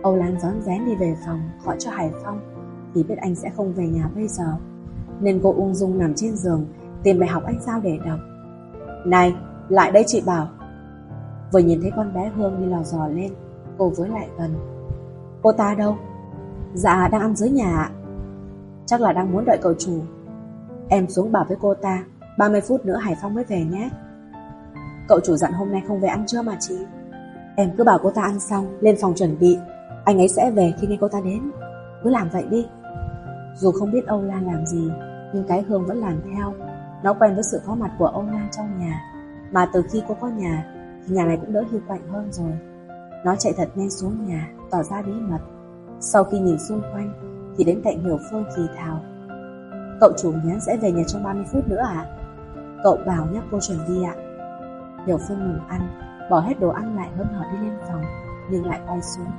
Âu Lan rón rén đi về phòng gọi cho Hải Phong vì biết anh sẽ không về nhà bây giờ nên cô ung dung nằm trên giường tìm bài học anh sao để đọc. Này, lại đây chị bảo. Vừa nhìn thấy con bé Hương đi lò dò lên, cô với lại gần. Cô ta đâu? Dạ, đang ăn dưới nhà Chắc là đang muốn đợi cậu chủ. Em xuống bảo với cô ta, 30 phút nữa Hải Phong mới về nhé. Cậu chủ dặn hôm nay không về ăn trưa mà chị. Em cứ bảo cô ta ăn xong, lên phòng chuẩn bị. Anh ấy sẽ về khi nghe cô ta đến. Cứ làm vậy đi. Dù không biết Âu Lan làm gì, nhưng cái Hương vẫn làm theo. Nó quen với sự có mặt của Âu Lan trong nhà. Mà từ khi cô có nhà, thì nhà này cũng đỡ hiu quạnh hơn rồi. Nó chạy thật nhanh xuống nhà, tỏ ra bí mật. Sau khi nhìn xung quanh, thì đến cạnh Hiểu Phương thì thào. Cậu chủ nhé sẽ về nhà trong 30 phút nữa à? Cậu bảo nhắc cô chuẩn đi ạ. Hiểu Phương ngừng ăn, bỏ hết đồ ăn lại hơn hở đi lên phòng, nhưng lại quay xuống.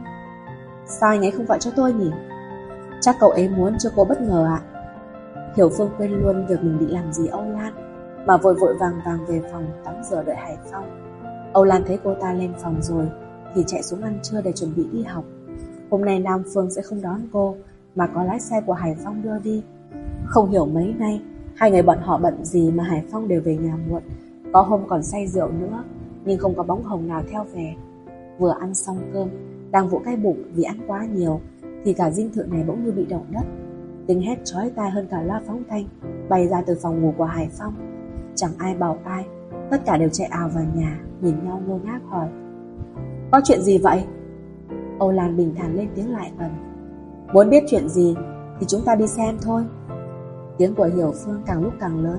Sao anh ấy không gọi cho tôi nhỉ? Chắc cậu ấy muốn cho cô bất ngờ ạ. Hiểu Phương quên luôn việc mình bị làm gì Âu Lan, mà vội vội vàng vàng về phòng tắm rửa đợi Hải Phong. Âu Lan thấy cô ta lên phòng rồi, thì chạy xuống ăn trưa để chuẩn bị đi học. Hôm nay Nam Phương sẽ không đón cô, mà có lái xe của Hải Phong đưa đi. Không hiểu mấy nay, hai người bọn họ bận gì mà Hải Phong đều về nhà muộn, có hôm còn say rượu nữa, nhưng không có bóng hồng nào theo về. Vừa ăn xong cơm, đang vỗ cái bụng vì ăn quá nhiều, thì cả dinh thự này bỗng như bị động đất. Tiếng hét chói tai hơn cả loa phóng thanh, bay ra từ phòng ngủ của Hải Phong. Chẳng ai bảo ai, tất cả đều chạy ào vào nhà, nhìn nhau ngơ ngác hỏi. Có chuyện gì vậy? Âu Lan bình thản lên tiếng lại gần. Muốn biết chuyện gì thì chúng ta đi xem thôi. Tiếng của Hiểu Phương càng lúc càng lớn,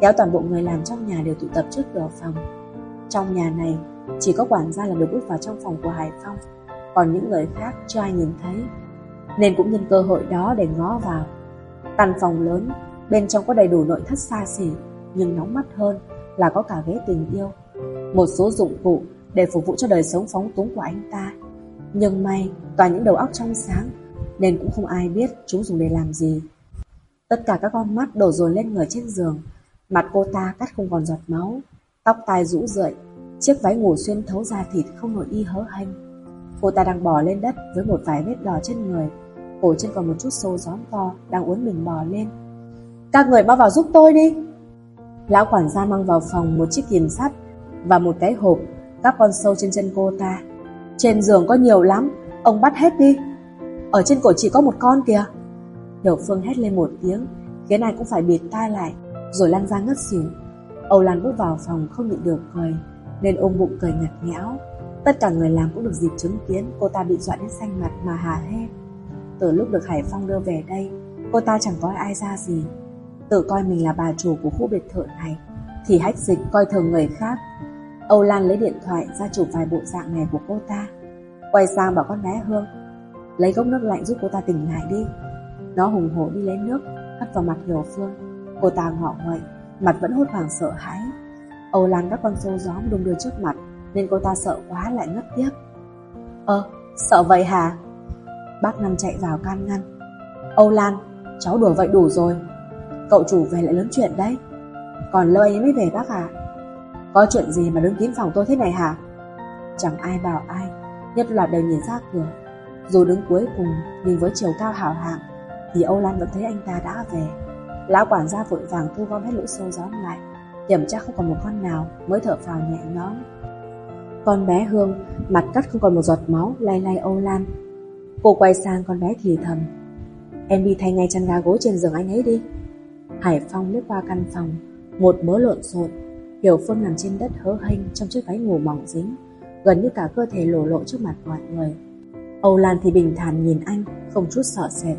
kéo toàn bộ người làm trong nhà đều tụ tập trước cửa phòng. Trong nhà này, chỉ có quản gia là được bước vào trong phòng của Hải Phong, còn những người khác chưa ai nhìn thấy, nên cũng nhân cơ hội đó để ngó vào. Căn phòng lớn, bên trong có đầy đủ nội thất xa xỉ, nhưng nóng mắt hơn là có cả ghế tình yêu, một số dụng cụ để phục vụ cho đời sống phóng túng của anh ta. Nhưng may toàn những đầu óc trong sáng Nên cũng không ai biết chúng dùng để làm gì Tất cả các con mắt đổ dồn lên người trên giường Mặt cô ta cắt không còn giọt máu Tóc tai rũ rượi Chiếc váy ngủ xuyên thấu da thịt không nổi y hớ hênh Cô ta đang bò lên đất với một vài vết đỏ trên người Cổ chân còn một chút sâu gión to Đang uốn mình bò lên. Các người mau vào giúp tôi đi. Lão quản gia mang vào phòng một chiếc kìm sắt Và một cái hộp, Các con sâu trên chân cô ta. Trên giường có nhiều lắm, Ông bắt hết đi. Ở trên cổ chỉ có một con kìa. Hiểu Phương hét lên một tiếng, Khiến ai cũng phải bịt tai lại, Rồi lăn ra ngất xỉu. Âu Lan bước vào phòng không nhịn được cười, Nên ôm bụng cười ngặt nghẽo. Tất cả người làm cũng được dịp chứng kiến, Cô ta bị dọa đến xanh mặt mà hà hê. Từ lúc được Hải Phong đưa về đây Cô ta chẳng có ai ra gì. Tự coi mình là bà chủ của khu biệt thự này Thì hách dịch coi thường người khác. Âu Lan lấy điện thoại ra chụp vài bộ dạng này của cô ta. Quay sang bảo con bé Hương Lấy cốc nước lạnh giúp cô ta tỉnh lại đi. Nó hùng hổ đi lấy nước Hắt vào mặt Hiểu Phương. Cô ta ngọ nguậy Mặt vẫn hốt hoảng sợ hãi. Âu Lan các con sâu gióm đung đưa trước mặt Nên cô ta sợ quá lại ngất tiếp Ơ, sợ vậy hả? Bác Năm chạy vào can ngăn. Âu Lan, cháu đùa vậy đủ rồi Cậu chủ về lại lớn chuyện đấy. Còn lâu anh mới về bác à Có chuyện gì mà đứng kín phòng tôi thế này hả? Chẳng ai bảo ai Nhất loạt đều nhìn ra cửa. Dù đứng cuối cùng nhưng với chiều cao hảo hạng Thì Âu Lan vẫn thấy anh ta đã về. Lão quản gia vội vàng thu gom hết lũ sâu gió lại Kiểm tra không còn một con nào Mới thở phào nhẹ nhõm. Con bé Hương Mặt cắt không còn một giọt máu Lay lay Âu Lan Cô quay sang con bé thì thầm, Em đi thay ngay chăn ga gối trên giường anh ấy đi. Hải Phong lướt qua căn phòng, Một mớ lộn xộn, Hiểu Phương nằm trên đất hớ hênh Trong chiếc váy ngủ mỏng dính, Gần như cả cơ thể lổ lộ trước mặt mọi người. Âu Lan thì bình thản nhìn anh, Không chút sợ sệt.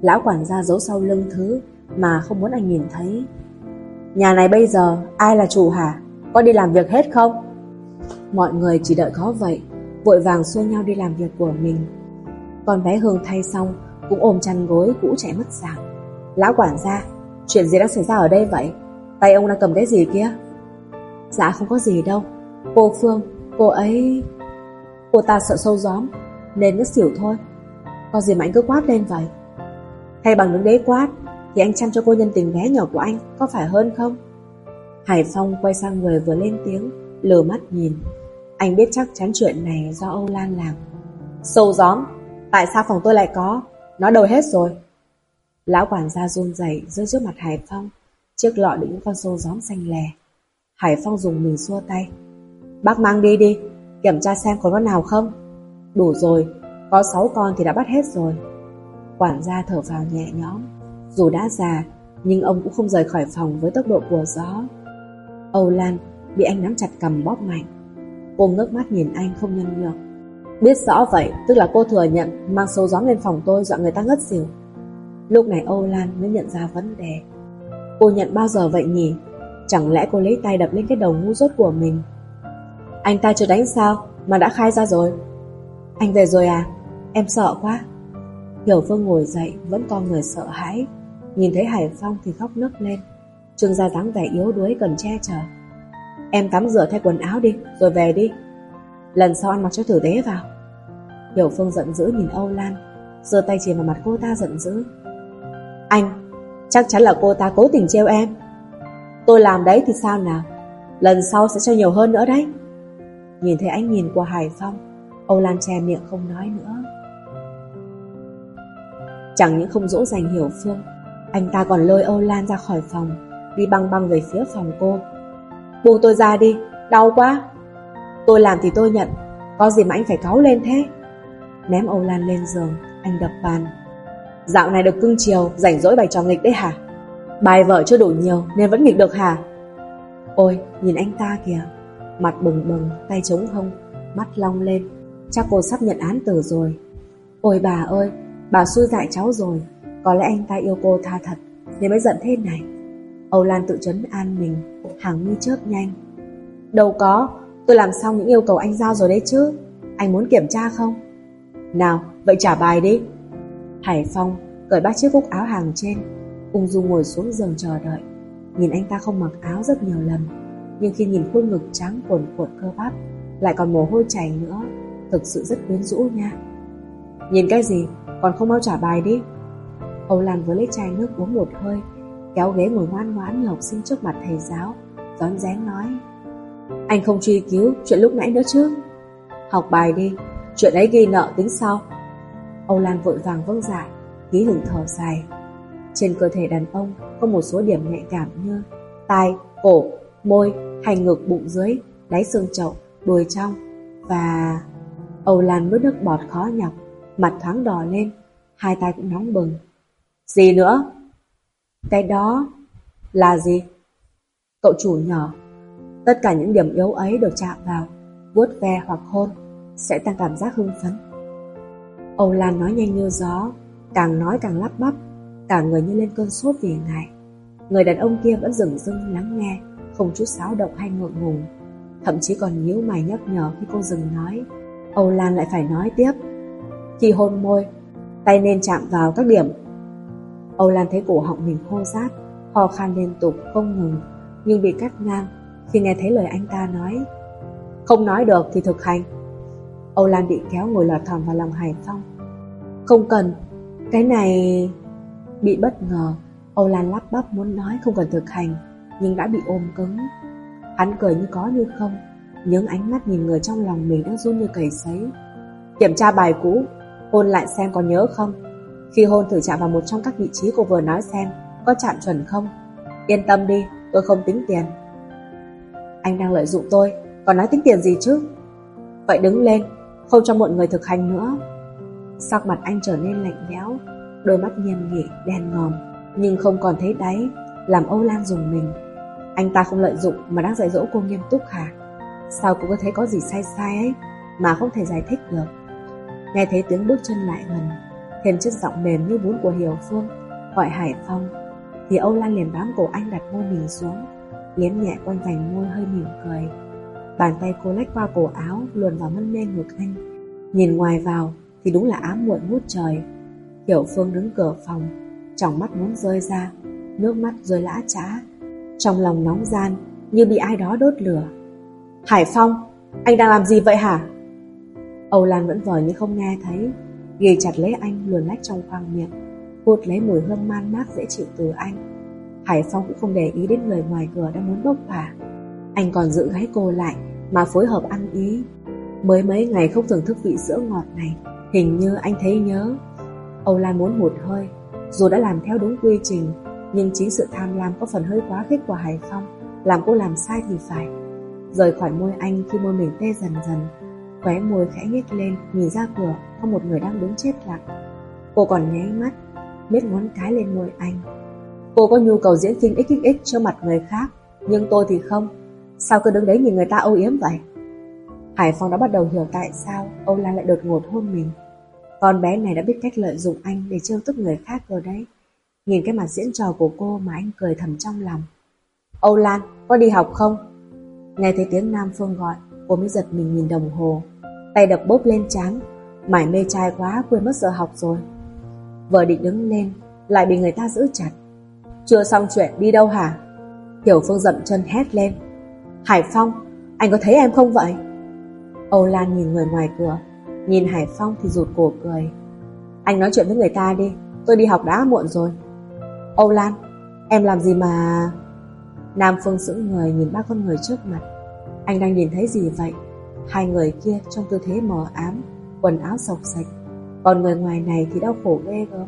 Lão quản gia giấu sau lưng thứ Mà không muốn anh nhìn thấy. Nhà này bây giờ ai là chủ hả? Có đi làm việc hết không? Mọi người chỉ đợi có vậy, Vội vàng xua nhau đi làm việc của mình. Con bé Hương thay xong Cũng ôm chăn gối cũ chạy mất dạng. Lão quản gia Chuyện gì đang xảy ra ở đây vậy? Tay ông đang cầm cái gì kia? Dạ không có gì đâu. Cô Phương, cô ấy Cô ta sợ sâu gióm Nên ngất xỉu thôi. Có gì mà anh cứ quát lên vậy? Thay bằng đứng đấy quát Thì anh chăm cho cô nhân tình bé nhỏ của anh Có phải hơn không? Hải Phong quay sang người vừa lên tiếng Lờ mắt nhìn. Anh biết chắc chắn chuyện này do Âu Lan làm. Sâu gióm Tại sao phòng tôi lại có Nó đâu hết rồi Lão quản gia run rẩy rơi trước mặt Hải Phong, chiếc lọ đựng những con sâu gióm xanh lè. Hải Phong dùng mình xua tay. Bác mang đi đi, kiểm tra xem có con nào không. Đủ rồi, có 6 con thì đã bắt hết rồi. Quản gia thở vào nhẹ nhõm, dù đã già, nhưng ông cũng không rời khỏi phòng với tốc độ của gió. Âu Lan bị anh nắm chặt cầm bóp mạnh. Cô ngước mắt nhìn anh không nhân nhượng. Biết rõ vậy, tức là cô thừa nhận mang số gióm lên phòng tôi dọa người ta ngất xỉu. Lúc này Âu Lan mới nhận ra vấn đề. Cô nhận bao giờ vậy nhỉ? Chẳng lẽ cô lấy tay đập lên cái đầu ngu dốt của mình? Anh ta chưa đánh sao Mà đã khai ra rồi. Anh về rồi à? Em sợ quá. Hiểu Phương ngồi dậy vẫn còn người sợ hãi. Nhìn thấy Hải Phong thì khóc nức lên. Trương gia dáng vẻ yếu đuối cần che chở. Em tắm rửa thay quần áo đi Rồi về đi. Lần sau ăn mặc cho tử tế vào Hiểu Phương giận dữ nhìn Âu Lan giơ tay chỉ vào mặt cô ta giận dữ anh, chắc chắn là cô ta cố tình treo em. Tôi làm đấy thì sao nào? Lần sau sẽ cho nhiều hơn nữa đấy. Nhìn thấy anh nhìn qua Hải Phong, Âu Lan che miệng không nói nữa. Chẳng những không dỗ dành Hiểu Phương, anh ta còn lôi Âu Lan ra khỏi phòng, đi băng băng về phía phòng cô. Buông tôi ra đi, đau quá. Tôi làm thì tôi nhận, có gì mà anh phải cáu lên thế? Ném Âu Lan lên giường, anh đập bàn, Dạo này được cưng chiều Rảnh rỗi bày trò nghịch đấy hả? Bài vợ chưa đủ nhiều nên vẫn nghịch được hả? Ôi nhìn anh ta kìa. Mặt bừng bừng Tay trống hông Mắt long lên. Chắc cô sắp nhận án tử rồi. Ôi bà ơi Bà xui dại cháu rồi. Có lẽ anh ta yêu cô tha thật Nên mới giận thế này. Âu Lan tự chấn an mình Hàng mi chớp nhanh. Đâu có Tôi làm xong những yêu cầu anh giao rồi đấy chứ Anh muốn kiểm tra không Nào vậy trả bài đi Hải Phong cởi bác chiếc cúc áo hàng trên, ung dung ngồi xuống giường chờ đợi. Nhìn anh ta không mặc áo rất nhiều lần, nhưng khi nhìn khuôn ngực trắng cuồn cuộn cơ bắp, lại còn mồ hôi chảy nữa, thực sự rất quyến rũ nha. Nhìn cái gì, còn không mau trả bài đi. Âu Lan vừa lấy chai nước uống một hơi, kéo ghế ngồi ngoan ngoãn như học sinh trước mặt thầy giáo, rón rén nói. Anh không truy cứu chuyện lúc nãy nữa chứ. Học bài đi, chuyện ấy ghi nợ tính sau. Âu Lan vội vàng vâng dạ, ký hừng thở dài. Trên cơ thể đàn ông có một số điểm nhạy cảm như tai, cổ, môi, hành ngực bụng dưới, đáy xương chậu, đùi trong và... Âu Lan nuốt nước bọt khó nhọc, mặt thoáng đỏ lên, hai tay cũng nóng bừng. Gì nữa? Cái đó là gì? Cậu chủ nhỏ, tất cả những điểm yếu ấy được chạm vào, vuốt ve hoặc hôn, sẽ tăng cảm giác hưng phấn. Âu Lan nói nhanh như gió, càng nói càng lắp bắp, cả người như lên cơn sốt vì ngại. Người đàn ông kia vẫn dừng dưng lắng nghe, không chút xáo động hay ngượng ngùng. Thậm chí còn nhíu mày nhắc nhở khi cô dừng nói. Âu Lan lại phải nói tiếp. Khi hôn môi, tay nên chạm vào các điểm. Âu Lan thấy cổ họng mình khô rát, ho khan liên tục không ngừng, nhưng bị cắt ngang khi nghe thấy lời anh ta nói. Không nói được thì thực hành. Âu Lan bị kéo ngồi lọt thỏm vào lòng Hải Phong. Không cần, cái này... Bị bất ngờ, Âu Lan lắp bắp muốn nói không cần thực hành, nhưng đã bị ôm cứng. Hắn cười như có như không, những ánh mắt nhìn người trong lòng mình đang run như cầy sấy. Kiểm tra bài cũ, hôn lại xem có nhớ không. Khi hôn thử chạm vào một trong các vị trí cô vừa nói xem có chạm chuẩn không. Yên tâm đi, tôi không tính tiền. Anh đang lợi dụng tôi, còn nói tính tiền gì chứ? Vậy đứng lên, không cho mọi người thực hành nữa. Sắc mặt anh trở nên lạnh lẽo, đôi mắt nghiêm nghị, đen ngòm, nhưng không còn thấy đáy, làm Âu Lan dùng mình. Anh ta không lợi dụng mà đang dạy dỗ cô nghiêm túc hả? Sao cô có thấy có gì sai sai ấy mà không thể giải thích được? Nghe thấy tiếng bước chân lại gần, thêm chiếc giọng mềm như bún của Hiểu Phương, gọi Hải Phong, thì Âu Lan liền bám cổ anh đặt môi mình xuống, liếm nhẹ quanh vành môi hơi mỉm cười. Bàn tay cô lách qua cổ áo luồn vào mân mê ngực anh. Nhìn ngoài vào thì đúng là ám muội ngút trời. Hiểu Phương đứng cửa phòng, trong mắt muốn rơi ra, nước mắt rơi lã trã. Trong lòng nóng gian, như bị ai đó đốt lửa. Hải Phong, anh đang làm gì vậy hả? Âu Lan vẫn vờ như không nghe thấy, ghi chặt lấy anh luồn lách trong khoang miệng, hút lấy mùi hương man mát dễ chịu từ anh. Hải Phong cũng không để ý đến người ngoài cửa đang muốn bốc hỏa. Anh còn giữ gái cô lại mà phối hợp ăn ý. Mới mấy ngày không thưởng thức vị sữa ngọt này, hình như anh thấy nhớ. Âu Lan muốn một hơi, dù đã làm theo đúng quy trình, nhưng chính sự tham lam có phần hơi quá khích của Hải Phong, làm cô làm sai thì phải. Rời khỏi môi anh khi môi mình tê dần dần, khóe môi khẽ nhếch lên, nhìn ra cửa, có một người đang đứng chết lặng. Cô còn nháy mắt, miết ngón cái lên môi anh. Cô có nhu cầu diễn phim XXX cho mặt người khác, nhưng tôi thì không. Sao cứ đứng đấy nhìn người ta âu yếm vậy? Hải Phong đã bắt đầu hiểu tại sao Âu Lan lại đột ngột hôn mình. Con bé này đã biết cách lợi dụng anh để trêu tức người khác rồi đấy. Nhìn cái mặt diễn trò của cô mà anh cười thầm trong lòng. Âu Lan, có đi học không? Nghe thấy tiếng Nam Phương gọi, cô mới giật mình nhìn đồng hồ. Tay đập bốp lên trán, mải mê trai quá quên mất giờ học rồi. vợ định đứng lên, lại bị người ta giữ chặt. Chưa xong chuyện đi đâu hả? Hiểu Phương dậm chân hét lên. Hải Phong, anh có thấy em không vậy? Âu Lan nhìn người ngoài cửa, nhìn Hải Phong thì rụt cổ cười. Anh nói chuyện với người ta đi, tôi đi học đã muộn rồi. Âu Lan, em làm gì mà... Nam Phương sững người nhìn ba con người trước mặt. Anh đang nhìn thấy gì vậy? Hai người kia trong tư thế mờ ám, quần áo sọc sạch. Còn người ngoài này thì đau khổ ghê gớm.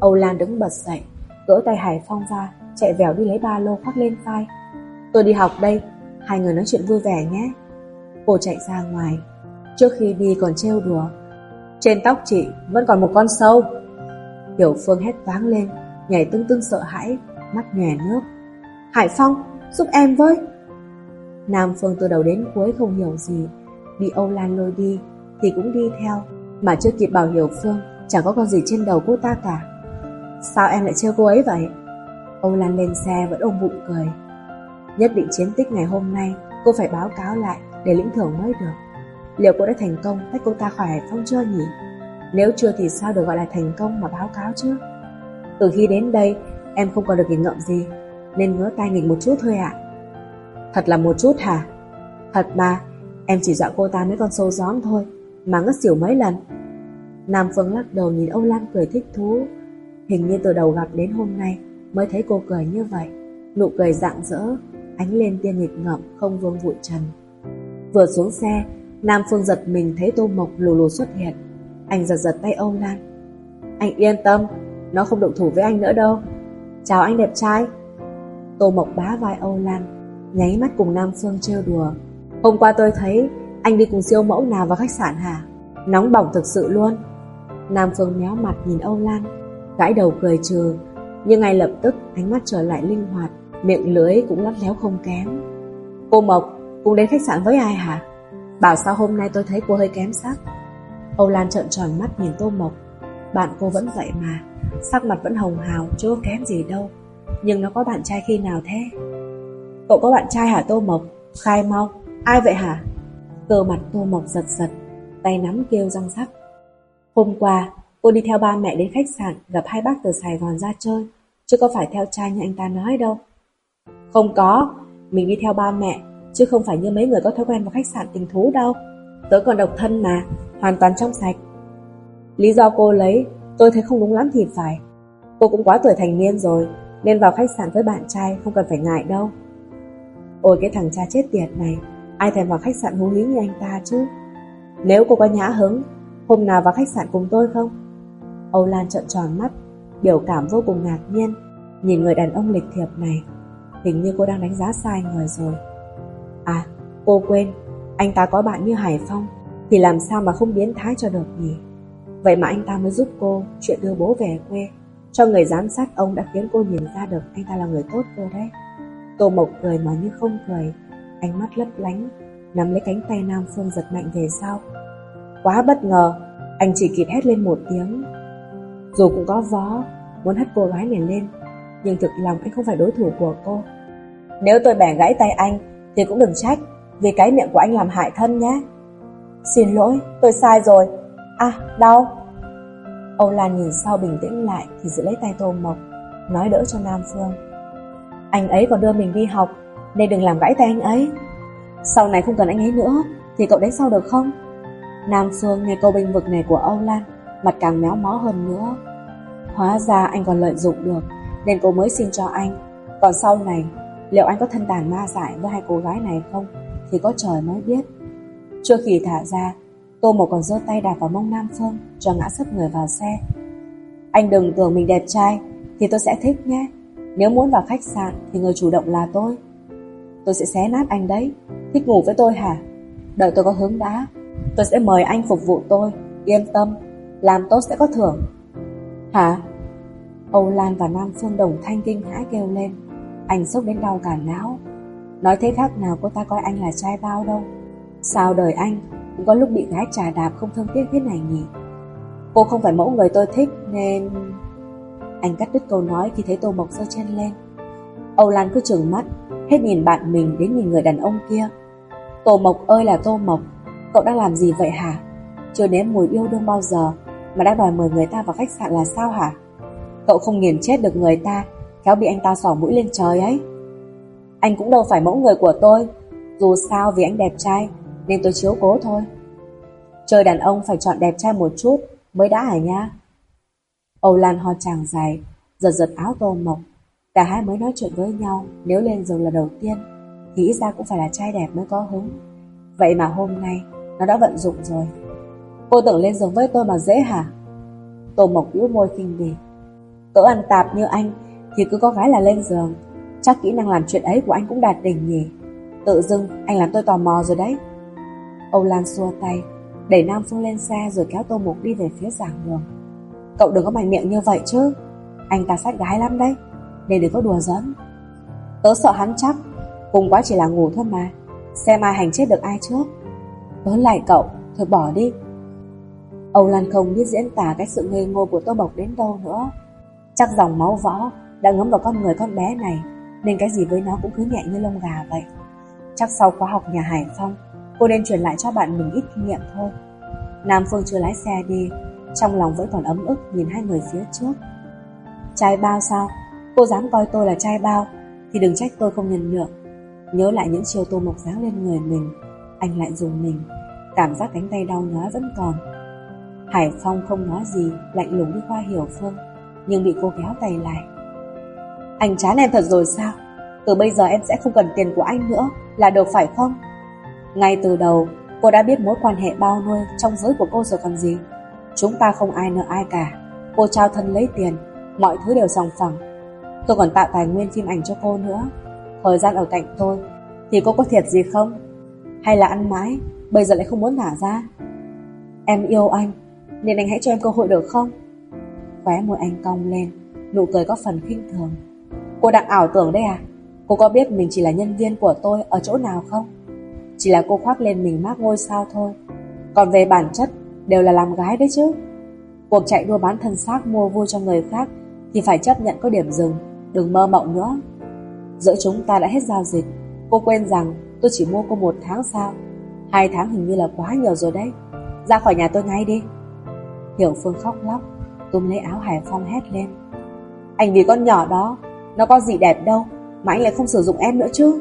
Âu Lan đứng bật dậy, gỡ tay Hải Phong ra, chạy vèo đi lấy ba lô khoác lên vai. Tôi đi học đây, hai người nói chuyện vui vẻ nhé. Cô chạy ra ngoài, trước khi đi còn trêu đùa. Trên tóc chị vẫn còn một con sâu. Hiểu Phương hét váng lên, nhảy tưng tưng sợ hãi, mắt nhòe nước. Hải Phong, giúp em với. Nam Phương từ đầu đến cuối không hiểu gì, bị Âu Lan lôi đi thì cũng đi theo, mà chưa kịp bảo Hiểu Phương, chẳng có con gì trên đầu cô ta cả. Sao em lại chưa cô ấy vậy? Âu Lan lên xe vẫn ôm bụng cười. Nhất định chiến tích ngày hôm nay cô phải báo cáo lại để lĩnh thưởng mới được. Liệu cô đã thành công tách cô ta khỏi Hải Phong chưa nhỉ? Nếu chưa thì sao được gọi là thành công mà báo cáo chứ? Từ khi đến đây, em không còn được nghịch ngợm gì, nên ngỡ tay nghịch một chút thôi ạ. Thật là một chút hả? Thật mà, em chỉ dọa cô ta mấy con sâu gióm thôi. Mà ngất xỉu mấy lần Nam Phương lắc đầu nhìn Âu Lan cười thích thú Hình như từ đầu gặp đến hôm nay Mới thấy cô cười như vậy. Nụ cười rạng rỡ, Ánh lên tiên nghịch ngợm, không vương bụi trần. Vừa xuống xe, Nam Phương giật mình thấy Tô Mộc lù lù xuất hiện. Anh giật giật tay Âu Lan. Anh yên tâm, Nó không động thủ với anh nữa đâu. Chào anh đẹp trai. Tô Mộc bá vai Âu Lan, Nháy mắt cùng Nam Phương trêu đùa. Hôm qua tôi thấy anh đi cùng siêu mẫu nào vào khách sạn hả? Nóng bỏng thực sự luôn. Nam Phương méo mặt nhìn Âu Lan. Gãi đầu cười trừ, Nhưng ngay lập tức ánh mắt trở lại linh hoạt, Miệng lưới cũng lắt léo không kém. Cô Mộc, Cùng đến khách sạn với ai hả? Bảo sao hôm nay tôi thấy cô hơi kém sắc. Âu Lan trợn tròn mắt nhìn Tô Mộc. Bạn cô vẫn vậy mà, Sắc mặt vẫn hồng hào, Chứ kém gì đâu. Nhưng nó có bạn trai khi nào thế? Cậu có bạn trai hả Tô Mộc? Khai mau, Ai vậy hả? Cơ mặt Tô Mộc giật giật, Tay nắm kêu răng sắc Hôm qua cô đi theo ba mẹ đến khách sạn, Gặp hai bác từ Sài Gòn ra chơi. Chứ có phải theo trai như anh ta nói đâu. Không có, Mình đi theo ba mẹ, Chứ không phải như mấy người có thói quen vào khách sạn tình thú đâu. Tớ còn độc thân mà, Hoàn toàn trong sạch. Lý do cô lấy, tôi thấy không đúng lắm thì phải. Cô cũng quá tuổi thành niên rồi, Nên vào khách sạn với bạn trai Không cần phải ngại đâu. Ôi, cái thằng cha chết tiệt này, Ai thèm vào khách sạn hú hí như anh ta chứ? Nếu cô có nhã hứng, Hôm nào vào khách sạn cùng tôi không? Âu Lan trợn tròn mắt, Biểu cảm vô cùng ngạc nhiên, Nhìn người đàn ông lịch thiệp này, Hình như cô đang đánh giá sai người rồi. À cô quên, Anh ta có bạn như Hải Phong, Thì làm sao mà không biến thái cho được nhỉ? Vậy mà anh ta mới giúp cô Chuyện đưa bố về quê, Cho người giám sát ông đã khiến cô nhìn ra được Anh ta là người tốt cô đấy. Tô Mộc cười mà như không cười, Ánh mắt lấp lánh, Nắm lấy cánh tay Nam Phương giật mạnh về sau. Quá bất ngờ, Anh chỉ kịp hét lên một tiếng dù cũng có vó Muốn hất cô gái này lên, Nhưng thực lòng anh không phải đối thủ của cô. Nếu tôi bẻ gãy tay anh, Thì cũng đừng trách, Vì cái miệng của anh làm hại thân nhé. Xin lỗi, tôi sai rồi. À đau. Âu Lan nhìn sau bình tĩnh lại Thì giữ lấy tay Tô Mộc, Nói đỡ cho Nam Phương. Anh ấy còn đưa mình đi học, Nên đừng làm gãy tay anh ấy. Sau này không cần anh ấy nữa, Thì cậu đến sau được không? Nam Phương nghe câu bình vực này của Âu Lan Mặt càng méo mó hơn nữa. Hóa ra anh còn lợi dụng được, Nên cô mới xin cho anh. Còn sau này, liệu anh có thân tàn ma dại với hai cô gái này không? Thì có trời mới biết. Trước khi thả ra Tô Mộc còn giơ tay đạp vào mông Nam Phương, Cho ngã sấp người vào xe. Anh đừng tưởng mình đẹp trai, Thì tôi sẽ thích nhé. Nếu muốn vào khách sạn, thì người chủ động là tôi. Tôi sẽ xé nát anh đấy. Thích ngủ với tôi hả? Đợi tôi có hướng đã, Tôi sẽ mời anh phục vụ tôi. Yên tâm. Làm tốt sẽ có thưởng. Hả? Âu Lan và Nam Phương đồng thanh kinh hãi kêu lên. Anh sốc đến đau cả não. Nói thế khác nào cô ta coi anh là trai bao đâu. Sao đời anh Cũng có lúc bị gái trà đạp không thương tiếc thế này nhỉ? Cô không phải mẫu người tôi thích Nên Anh cắt đứt câu nói khi thấy Tô Mộc Sơ chân lên. Âu Lan cứ trừng mắt, Hết nhìn bạn mình đến nhìn người đàn ông kia. Tô Mộc ơi là Tô Mộc, Cậu đang làm gì vậy hả? Chưa nếm mùi yêu đương bao giờ. Mà đang đòi mời người ta vào khách sạn là sao hả? Cậu không nghiền chết được người ta, Kéo bị anh ta sỏ mũi lên trời ấy. Anh cũng đâu phải mẫu người của tôi. Dù sao vì anh đẹp trai, Nên tôi chiếu cố thôi. Chơi đàn ông phải chọn đẹp trai một chút Mới đã hả nha? Âu Lan ho chàng dài, Giật giật áo tô mộc. Cả hai mới nói chuyện với nhau, Nếu lên giường là đầu tiên, Thì ít ra cũng phải là trai đẹp mới có hứng. Vậy mà hôm nay, Nó đã vận dụng rồi. Cô tưởng lên giường với tôi mà dễ hả? Tô Mộc bĩu môi kinh bỉ. Cỡ ăn tạp như anh Thì cứ có gái là lên giường. Chắc kỹ năng làm chuyện ấy của anh cũng đạt đỉnh nhỉ? Tự dưng anh làm tôi tò mò rồi đấy. Âu Lan xua tay, Đẩy Nam Phương lên xe rồi kéo Tô mộc đi về phía giảng đường. Cậu đừng có mạnh miệng như vậy chứ. Anh ta sát gái lắm đấy, Nên đừng có đùa giỡn. Tớ sợ hắn chắc, Cùng quá chỉ là ngủ thôi mà. Xem ai hành chết được ai trước. Tớ lại cậu, Thôi bỏ đi. Âu Lan không biết diễn tả cái sự ngây ngô của Tô Bộc đến đâu nữa. Chắc dòng máu võ đã ngấm vào con người con bé này, Nên cái gì với nó cũng cứ nhẹ như lông gà vậy. Chắc sau khóa học nhà Hải Phong, Cô nên truyền lại cho bạn mình ít kinh nghiệm thôi. Nam Phương chưa lái xe đi, Trong lòng vẫn còn ấm ức nhìn hai người phía trước. Trai bao sao? Cô dám coi tôi là trai bao, Thì đừng trách tôi không nhân nhượng. Nhớ lại những chiều tô mộc dáng lên người mình, Anh lại dùng mình. Cảm giác cánh tay đau nhói vẫn còn. Hải Phong không nói gì, Lạnh lùng đi qua Hiểu Phương, Nhưng bị cô kéo tay lại. Anh chán em thật rồi sao? Từ bây giờ em sẽ không cần tiền của anh nữa, Là được phải không? Ngay từ đầu, cô đã biết mối quan hệ bao nuôi Trong giới của cô rồi còn gì. Chúng ta không ai nợ ai cả. Cô trao thân lấy tiền, Mọi thứ đều sòng phẳng. Tôi còn tạo tài nguyên phim ảnh cho cô nữa. Thời gian ở cạnh tôi, Thì cô có thiệt gì không? Hay là ăn mãi, Bây giờ lại không muốn thả ra? Em yêu anh. Nên anh hãy cho em cơ hội được không? Khóe môi anh cong lên, Nụ cười có phần khinh thường. Cô đang ảo tưởng đấy à? Cô có biết mình chỉ là nhân viên của tôi ở chỗ nào không? Chỉ là cô khoác lên mình mác ngôi sao thôi. Còn về bản chất, Đều là làm gái đấy chứ. Cuộc chạy đua bán thân xác mua vui cho người khác Thì phải chấp nhận có điểm dừng, Đừng mơ mộng nữa. Giữa chúng ta đã hết giao dịch, Cô quên rằng tôi chỉ mua cô một tháng sao? Hai tháng hình như là quá nhiều rồi đấy. Ra khỏi nhà tôi ngay đi. Hiểu Phương khóc lóc Tôm lấy áo Hải Phong hét lên. Anh vì con nhỏ đó, Nó có gì đẹp đâu, Mà anh lại không sử dụng em nữa chứ.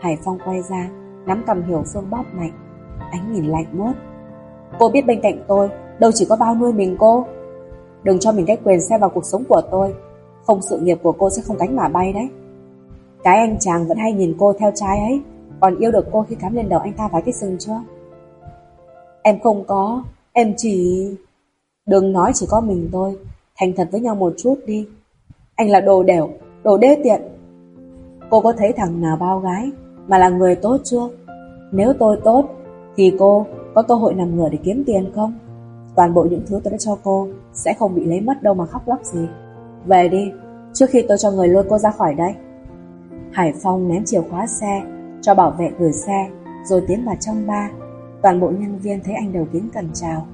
Hải Phong quay ra, Nắm cầm Hiểu Phương bóp mạnh. Ánh nhìn lạnh buốt Cô biết bên cạnh tôi, Đâu chỉ có bao nuôi mình cô. Đừng cho mình cái quyền xem vào cuộc sống của tôi. Không sự nghiệp của cô sẽ không cánh mà bay đấy. Cái anh chàng vẫn hay nhìn cô theo trai ấy. Còn yêu được cô khi cắm lên đầu anh ta vài cái sừng chưa? Em không có, Em chỉ... Đừng nói chỉ có mình tôi. Thành thật với nhau một chút đi. Anh là đồ đẻo, đồ đê tiện. Cô có thấy thằng nào bao gái Mà là người tốt chưa? Nếu tôi tốt Thì cô có cơ hội nằm ngửa để kiếm tiền không? Toàn bộ những thứ tôi đã cho cô Sẽ không bị lấy mất đâu mà khóc lóc gì. Về đi Trước khi tôi cho người lôi cô ra khỏi đây. Hải Phong ném chìa khóa xe Cho bảo vệ gửi xe Rồi tiến vào trong ba. Toàn bộ nhân viên thấy anh đều kính cần chào.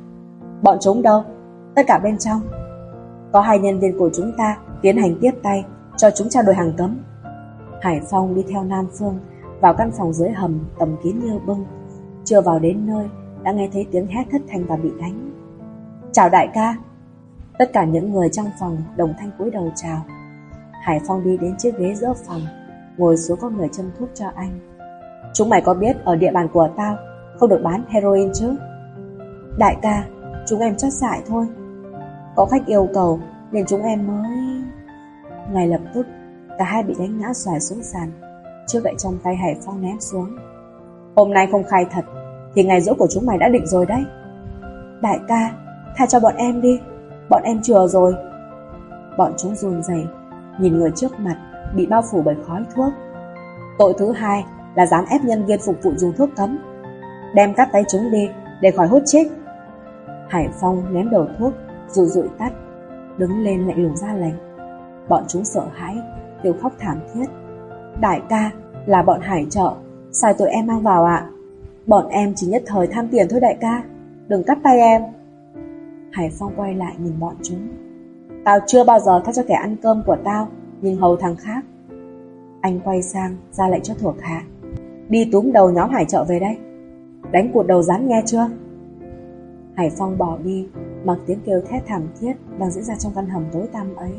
Bọn chúng đâu? Tất cả bên trong. Có hai nhân viên của chúng ta tiến hành tiếp tay Cho chúng trao đổi hàng cấm. Hải Phong đi theo Nam Phương Vào căn phòng dưới hầm tầm kín như bưng. Chưa vào đến nơi, Đã nghe thấy tiếng hét thất thanh và bị đánh. Chào đại ca. Tất cả những người trong phòng đồng thanh cúi đầu chào. Hải Phong đi đến chiếc ghế giữa phòng, Ngồi xuống có người châm thuốc cho anh. Chúng mày có biết ở địa bàn của tao Không được bán heroin chứ? Đại ca, Chúng em chót dại thôi. Có khách yêu cầu, Nên chúng em mới Ngay lập tức, Cả hai bị đánh ngã xoài xuống sàn, Chưa vậy trong tay Hải Phong ném xuống. Hôm nay không khai thật, Thì ngày rỗ của chúng mày đã định rồi đấy. Đại ca, Tha cho bọn em đi, Bọn em chừa rồi. Bọn chúng run rẩy, Nhìn người trước mặt, Bị bao phủ bởi khói thuốc. Tội thứ hai là dám ép nhân viên phục vụ dùng thuốc cấm, Đem cắt tay chúng đi Để khỏi hút chích Hải Phong ném đầu thuốc rồi rụi tắt, Đứng lên lạnh lùng ra lệnh. Bọn chúng sợ hãi, đều khóc thảm thiết. Đại ca, là bọn hải trợ, Sai tụi em mang vào ạ. Bọn em chỉ nhất thời tham tiền thôi đại ca, Đừng cắt tay em. Hải Phong quay lại nhìn bọn chúng. Tao chưa bao giờ tha cho kẻ ăn cơm của tao, Nhưng hầu thằng khác. Anh quay sang, ra lệnh cho thuộc hạ. Đi túm đầu nhóm hải trợ về đây. Đánh cuộc đầu rắn nghe chưa? Hải Phong bỏ đi Mặc tiếng kêu thét thảm thiết Đang diễn ra trong căn hầm tối tăm ấy.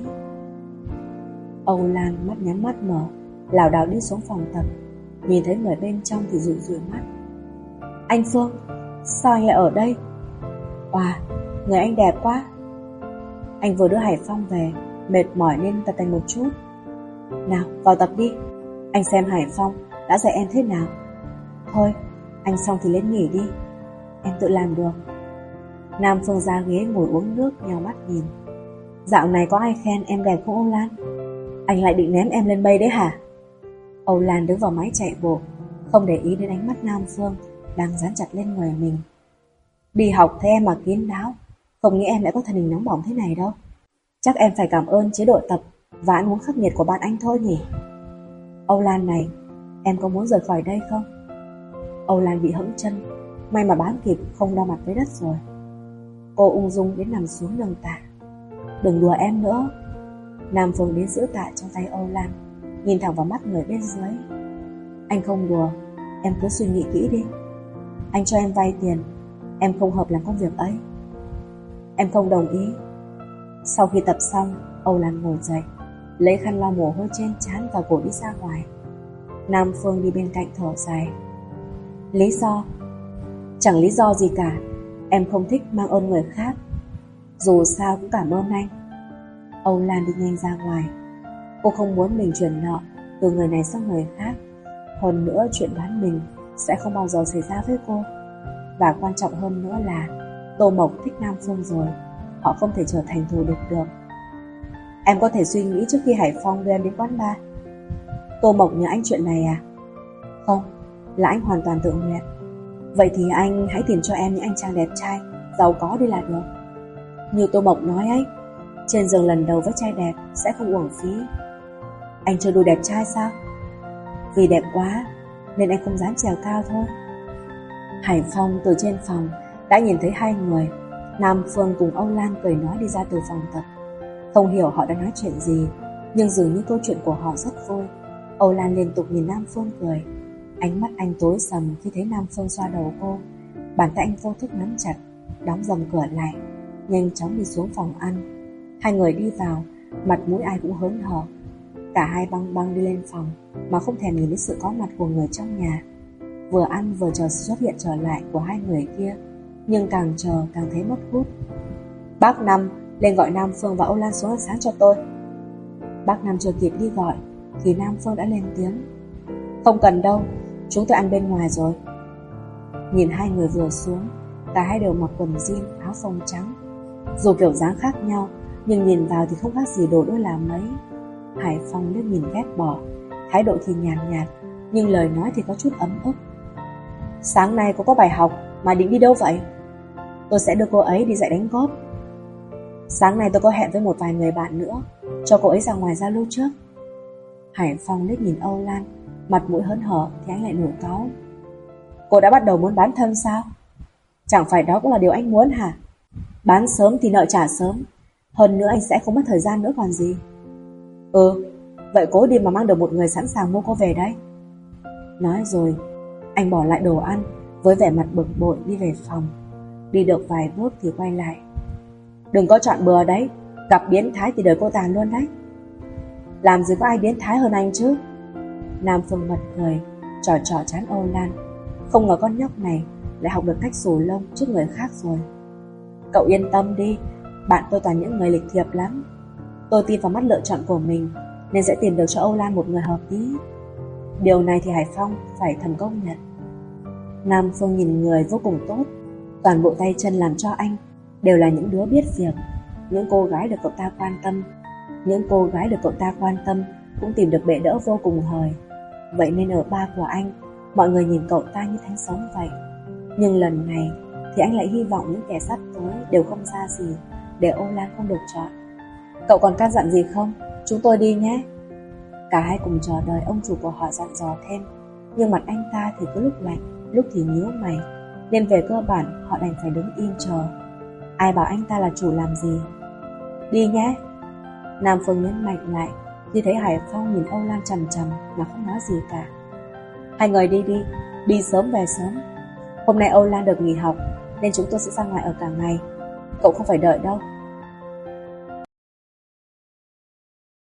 Âu Lan mắt nhắm mắt mở, lảo đảo đi xuống phòng tập. Nhìn thấy người bên trong thì rụi rụi mắt. Anh Phương, Sao anh lại ở đây? Wow Người anh đẹp quá. Anh vừa đưa Hải Phong về, Mệt mỏi nên tập thành một chút. Nào, vào tập đi. Anh xem Hải Phong đã dạy em thế nào. Thôi, anh xong thì lên nghỉ đi. Em tự làm được. Nam Phương ra ghế ngồi uống nước, nhau mắt nhìn. Dạo này có ai khen em đẹp không, Âu Lan? Anh lại định ném em lên mây đấy hả? Âu Lan đứng vào máy chạy bộ, Không để ý đến ánh mắt Nam Phương, Đang dán chặt lên người mình. Đi học thấy em mà kín đáo, không nghĩ em lại có thân hình nóng bỏng thế này đâu. Chắc em phải cảm ơn chế độ tập Và ăn uống khắc nghiệt của bạn anh thôi nhỉ? Âu Lan này, Em có muốn rời khỏi đây không? Âu Lan bị hững chân, May mà bám kịp, không đau mặt với đất rồi. Cô ung dung đến nằm xuống đường tạ Đừng đùa em nữa. Nam Phương đến giữ tạ trong tay Âu Lan Nhìn thẳng vào mắt người bên dưới. Anh không đùa Em cứ suy nghĩ kỹ đi. Anh cho em vay tiền Em không hợp làm công việc ấy. Em không đồng ý. Sau khi tập xong Âu Lan ngồi dậy Lấy khăn lau mồ hôi trên trán và cổ đi ra ngoài. Nam Phương đi bên cạnh thở dài. Lý do? Chẳng lý do gì cả, em không thích mang ơn người khác. Dù sao cũng cảm ơn anh. Âu Lan đi nhanh ra ngoài. Cô không muốn mình chuyển nợ từ người này sang người khác. Hơn nữa chuyện đoán mình sẽ không bao giờ xảy ra với cô. Và quan trọng hơn nữa là Tô Mộc thích Nam Phương rồi. Họ không thể trở thành thù địch được. Em có thể suy nghĩ trước khi Hải Phong đưa em đến quán bar. Tô Mộc nhớ anh chuyện này à? Không, là anh hoàn toàn tự nguyện. Vậy thì anh hãy tìm cho em những anh chàng đẹp trai, giàu có đi là được. Như Tô Mộc nói ấy, trên giường lần đầu với trai đẹp sẽ không uổng phí. Anh chưa đủ đẹp trai sao? Vì đẹp quá nên anh không dám trèo cao thôi. Hải Phong từ trên phòng đã nhìn thấy hai người, Nam Phương cùng Âu Lan cười nói đi ra từ phòng tập. Không hiểu họ đã nói chuyện gì, nhưng dường như câu chuyện của họ rất vui. Âu Lan liên tục nhìn Nam Phương cười. Ánh mắt anh tối sầm khi thấy Nam Phương xoa đầu cô. Bàn tay anh vô thức nắm chặt, đóng dầm cửa lại, nhanh chóng đi xuống phòng ăn. Hai người đi vào, mặt mũi ai cũng hớn hở. Cả hai băng băng đi lên phòng, mà không thèm nhìn đến sự có mặt của người trong nhà. Vừa ăn vừa chờ sự xuất hiện trở lại của hai người kia, nhưng càng chờ càng thấy mất hút. Bác Năm lên gọi Nam Phương và Âu Lan xuống ăn sáng cho tôi. Bác Năm chưa kịp đi gọi, thì Nam Phương đã lên tiếng. Không cần đâu, chúng tôi ăn bên ngoài rồi. Nhìn hai người vừa xuống, cả hai đều mặc quần jean, áo phông trắng. Dù kiểu dáng khác nhau, nhưng nhìn vào thì không khác gì đồ đôi là mấy. Hải Phong liếc nhìn ghét bỏ, thái độ thì nhàn nhạt, nhạt, nhưng lời nói thì có chút ấm ức. Sáng nay cô có bài học mà định đi đâu vậy? Tôi sẽ đưa cô ấy đi dạy đánh góp. Sáng nay tôi có hẹn với một vài người bạn nữa, cho cô ấy ra ngoài giao lưu trước. Hải Phong liếc nhìn Âu Lan, mặt mũi hớn hở thì anh lại nổi cáu. Cô đã bắt đầu muốn bán thân sao? Chẳng phải đó cũng là điều anh muốn hả? Bán sớm thì nợ trả sớm, hơn nữa anh sẽ không mất thời gian nữa còn gì. Ừ, vậy cố đi mà mang được một người sẵn sàng mua cô về đấy. Nói rồi, anh bỏ lại đồ ăn, với vẻ mặt bực bội đi về phòng. Đi được vài bước thì quay lại. Đừng có chọn bừa đấy, gặp biến thái thì đời cô tàn luôn đấy. Làm gì có ai biến thái hơn anh chứ? Nam Phương bật cười, trò trò chán Âu Lan. Không ngờ con nhóc này lại học được cách sổ lông trước người khác rồi. Cậu yên tâm đi, bạn tôi toàn những người lịch thiệp lắm. Tôi tin vào mắt lựa chọn của mình, nên sẽ tìm được cho Âu Lan một người hợp lý. Điều này thì Hải Phong phải thầm công nhận. Nam Phương nhìn người vô cùng tốt, toàn bộ tay chân làm cho anh đều là những đứa biết việc, những cô gái được cậu ta quan tâm. Những cô gái được cậu ta quan tâm cũng tìm được bệ đỡ vô cùng hời. Vậy nên ở ba của anh, mọi người nhìn cậu ta như thánh sống vậy. Nhưng lần này thì anh lại hy vọng những kẻ sắp tới đều không ra gì để Ô Lan không được chọn. Cậu còn can dặn gì không? Chúng tôi đi nhé. Cả hai cùng chờ đợi ông chủ của họ dặn dò thêm, nhưng mặt anh ta thì cứ lúc lạnh, lúc thì nhíu mày, nên về cơ bản họ đành phải đứng im chờ. Ai bảo anh ta là chủ làm gì? Đi nhé. Nam Phương nhấn mạnh lại, như thấy Hải Phong nhìn Âu Lan chầm chầm mà không nói gì cả. Hai người đi đi, đi sớm về sớm. Hôm nay Âu Lan được nghỉ học, nên chúng tôi sẽ ra ngoài ở cả ngày. Cậu không phải đợi đâu,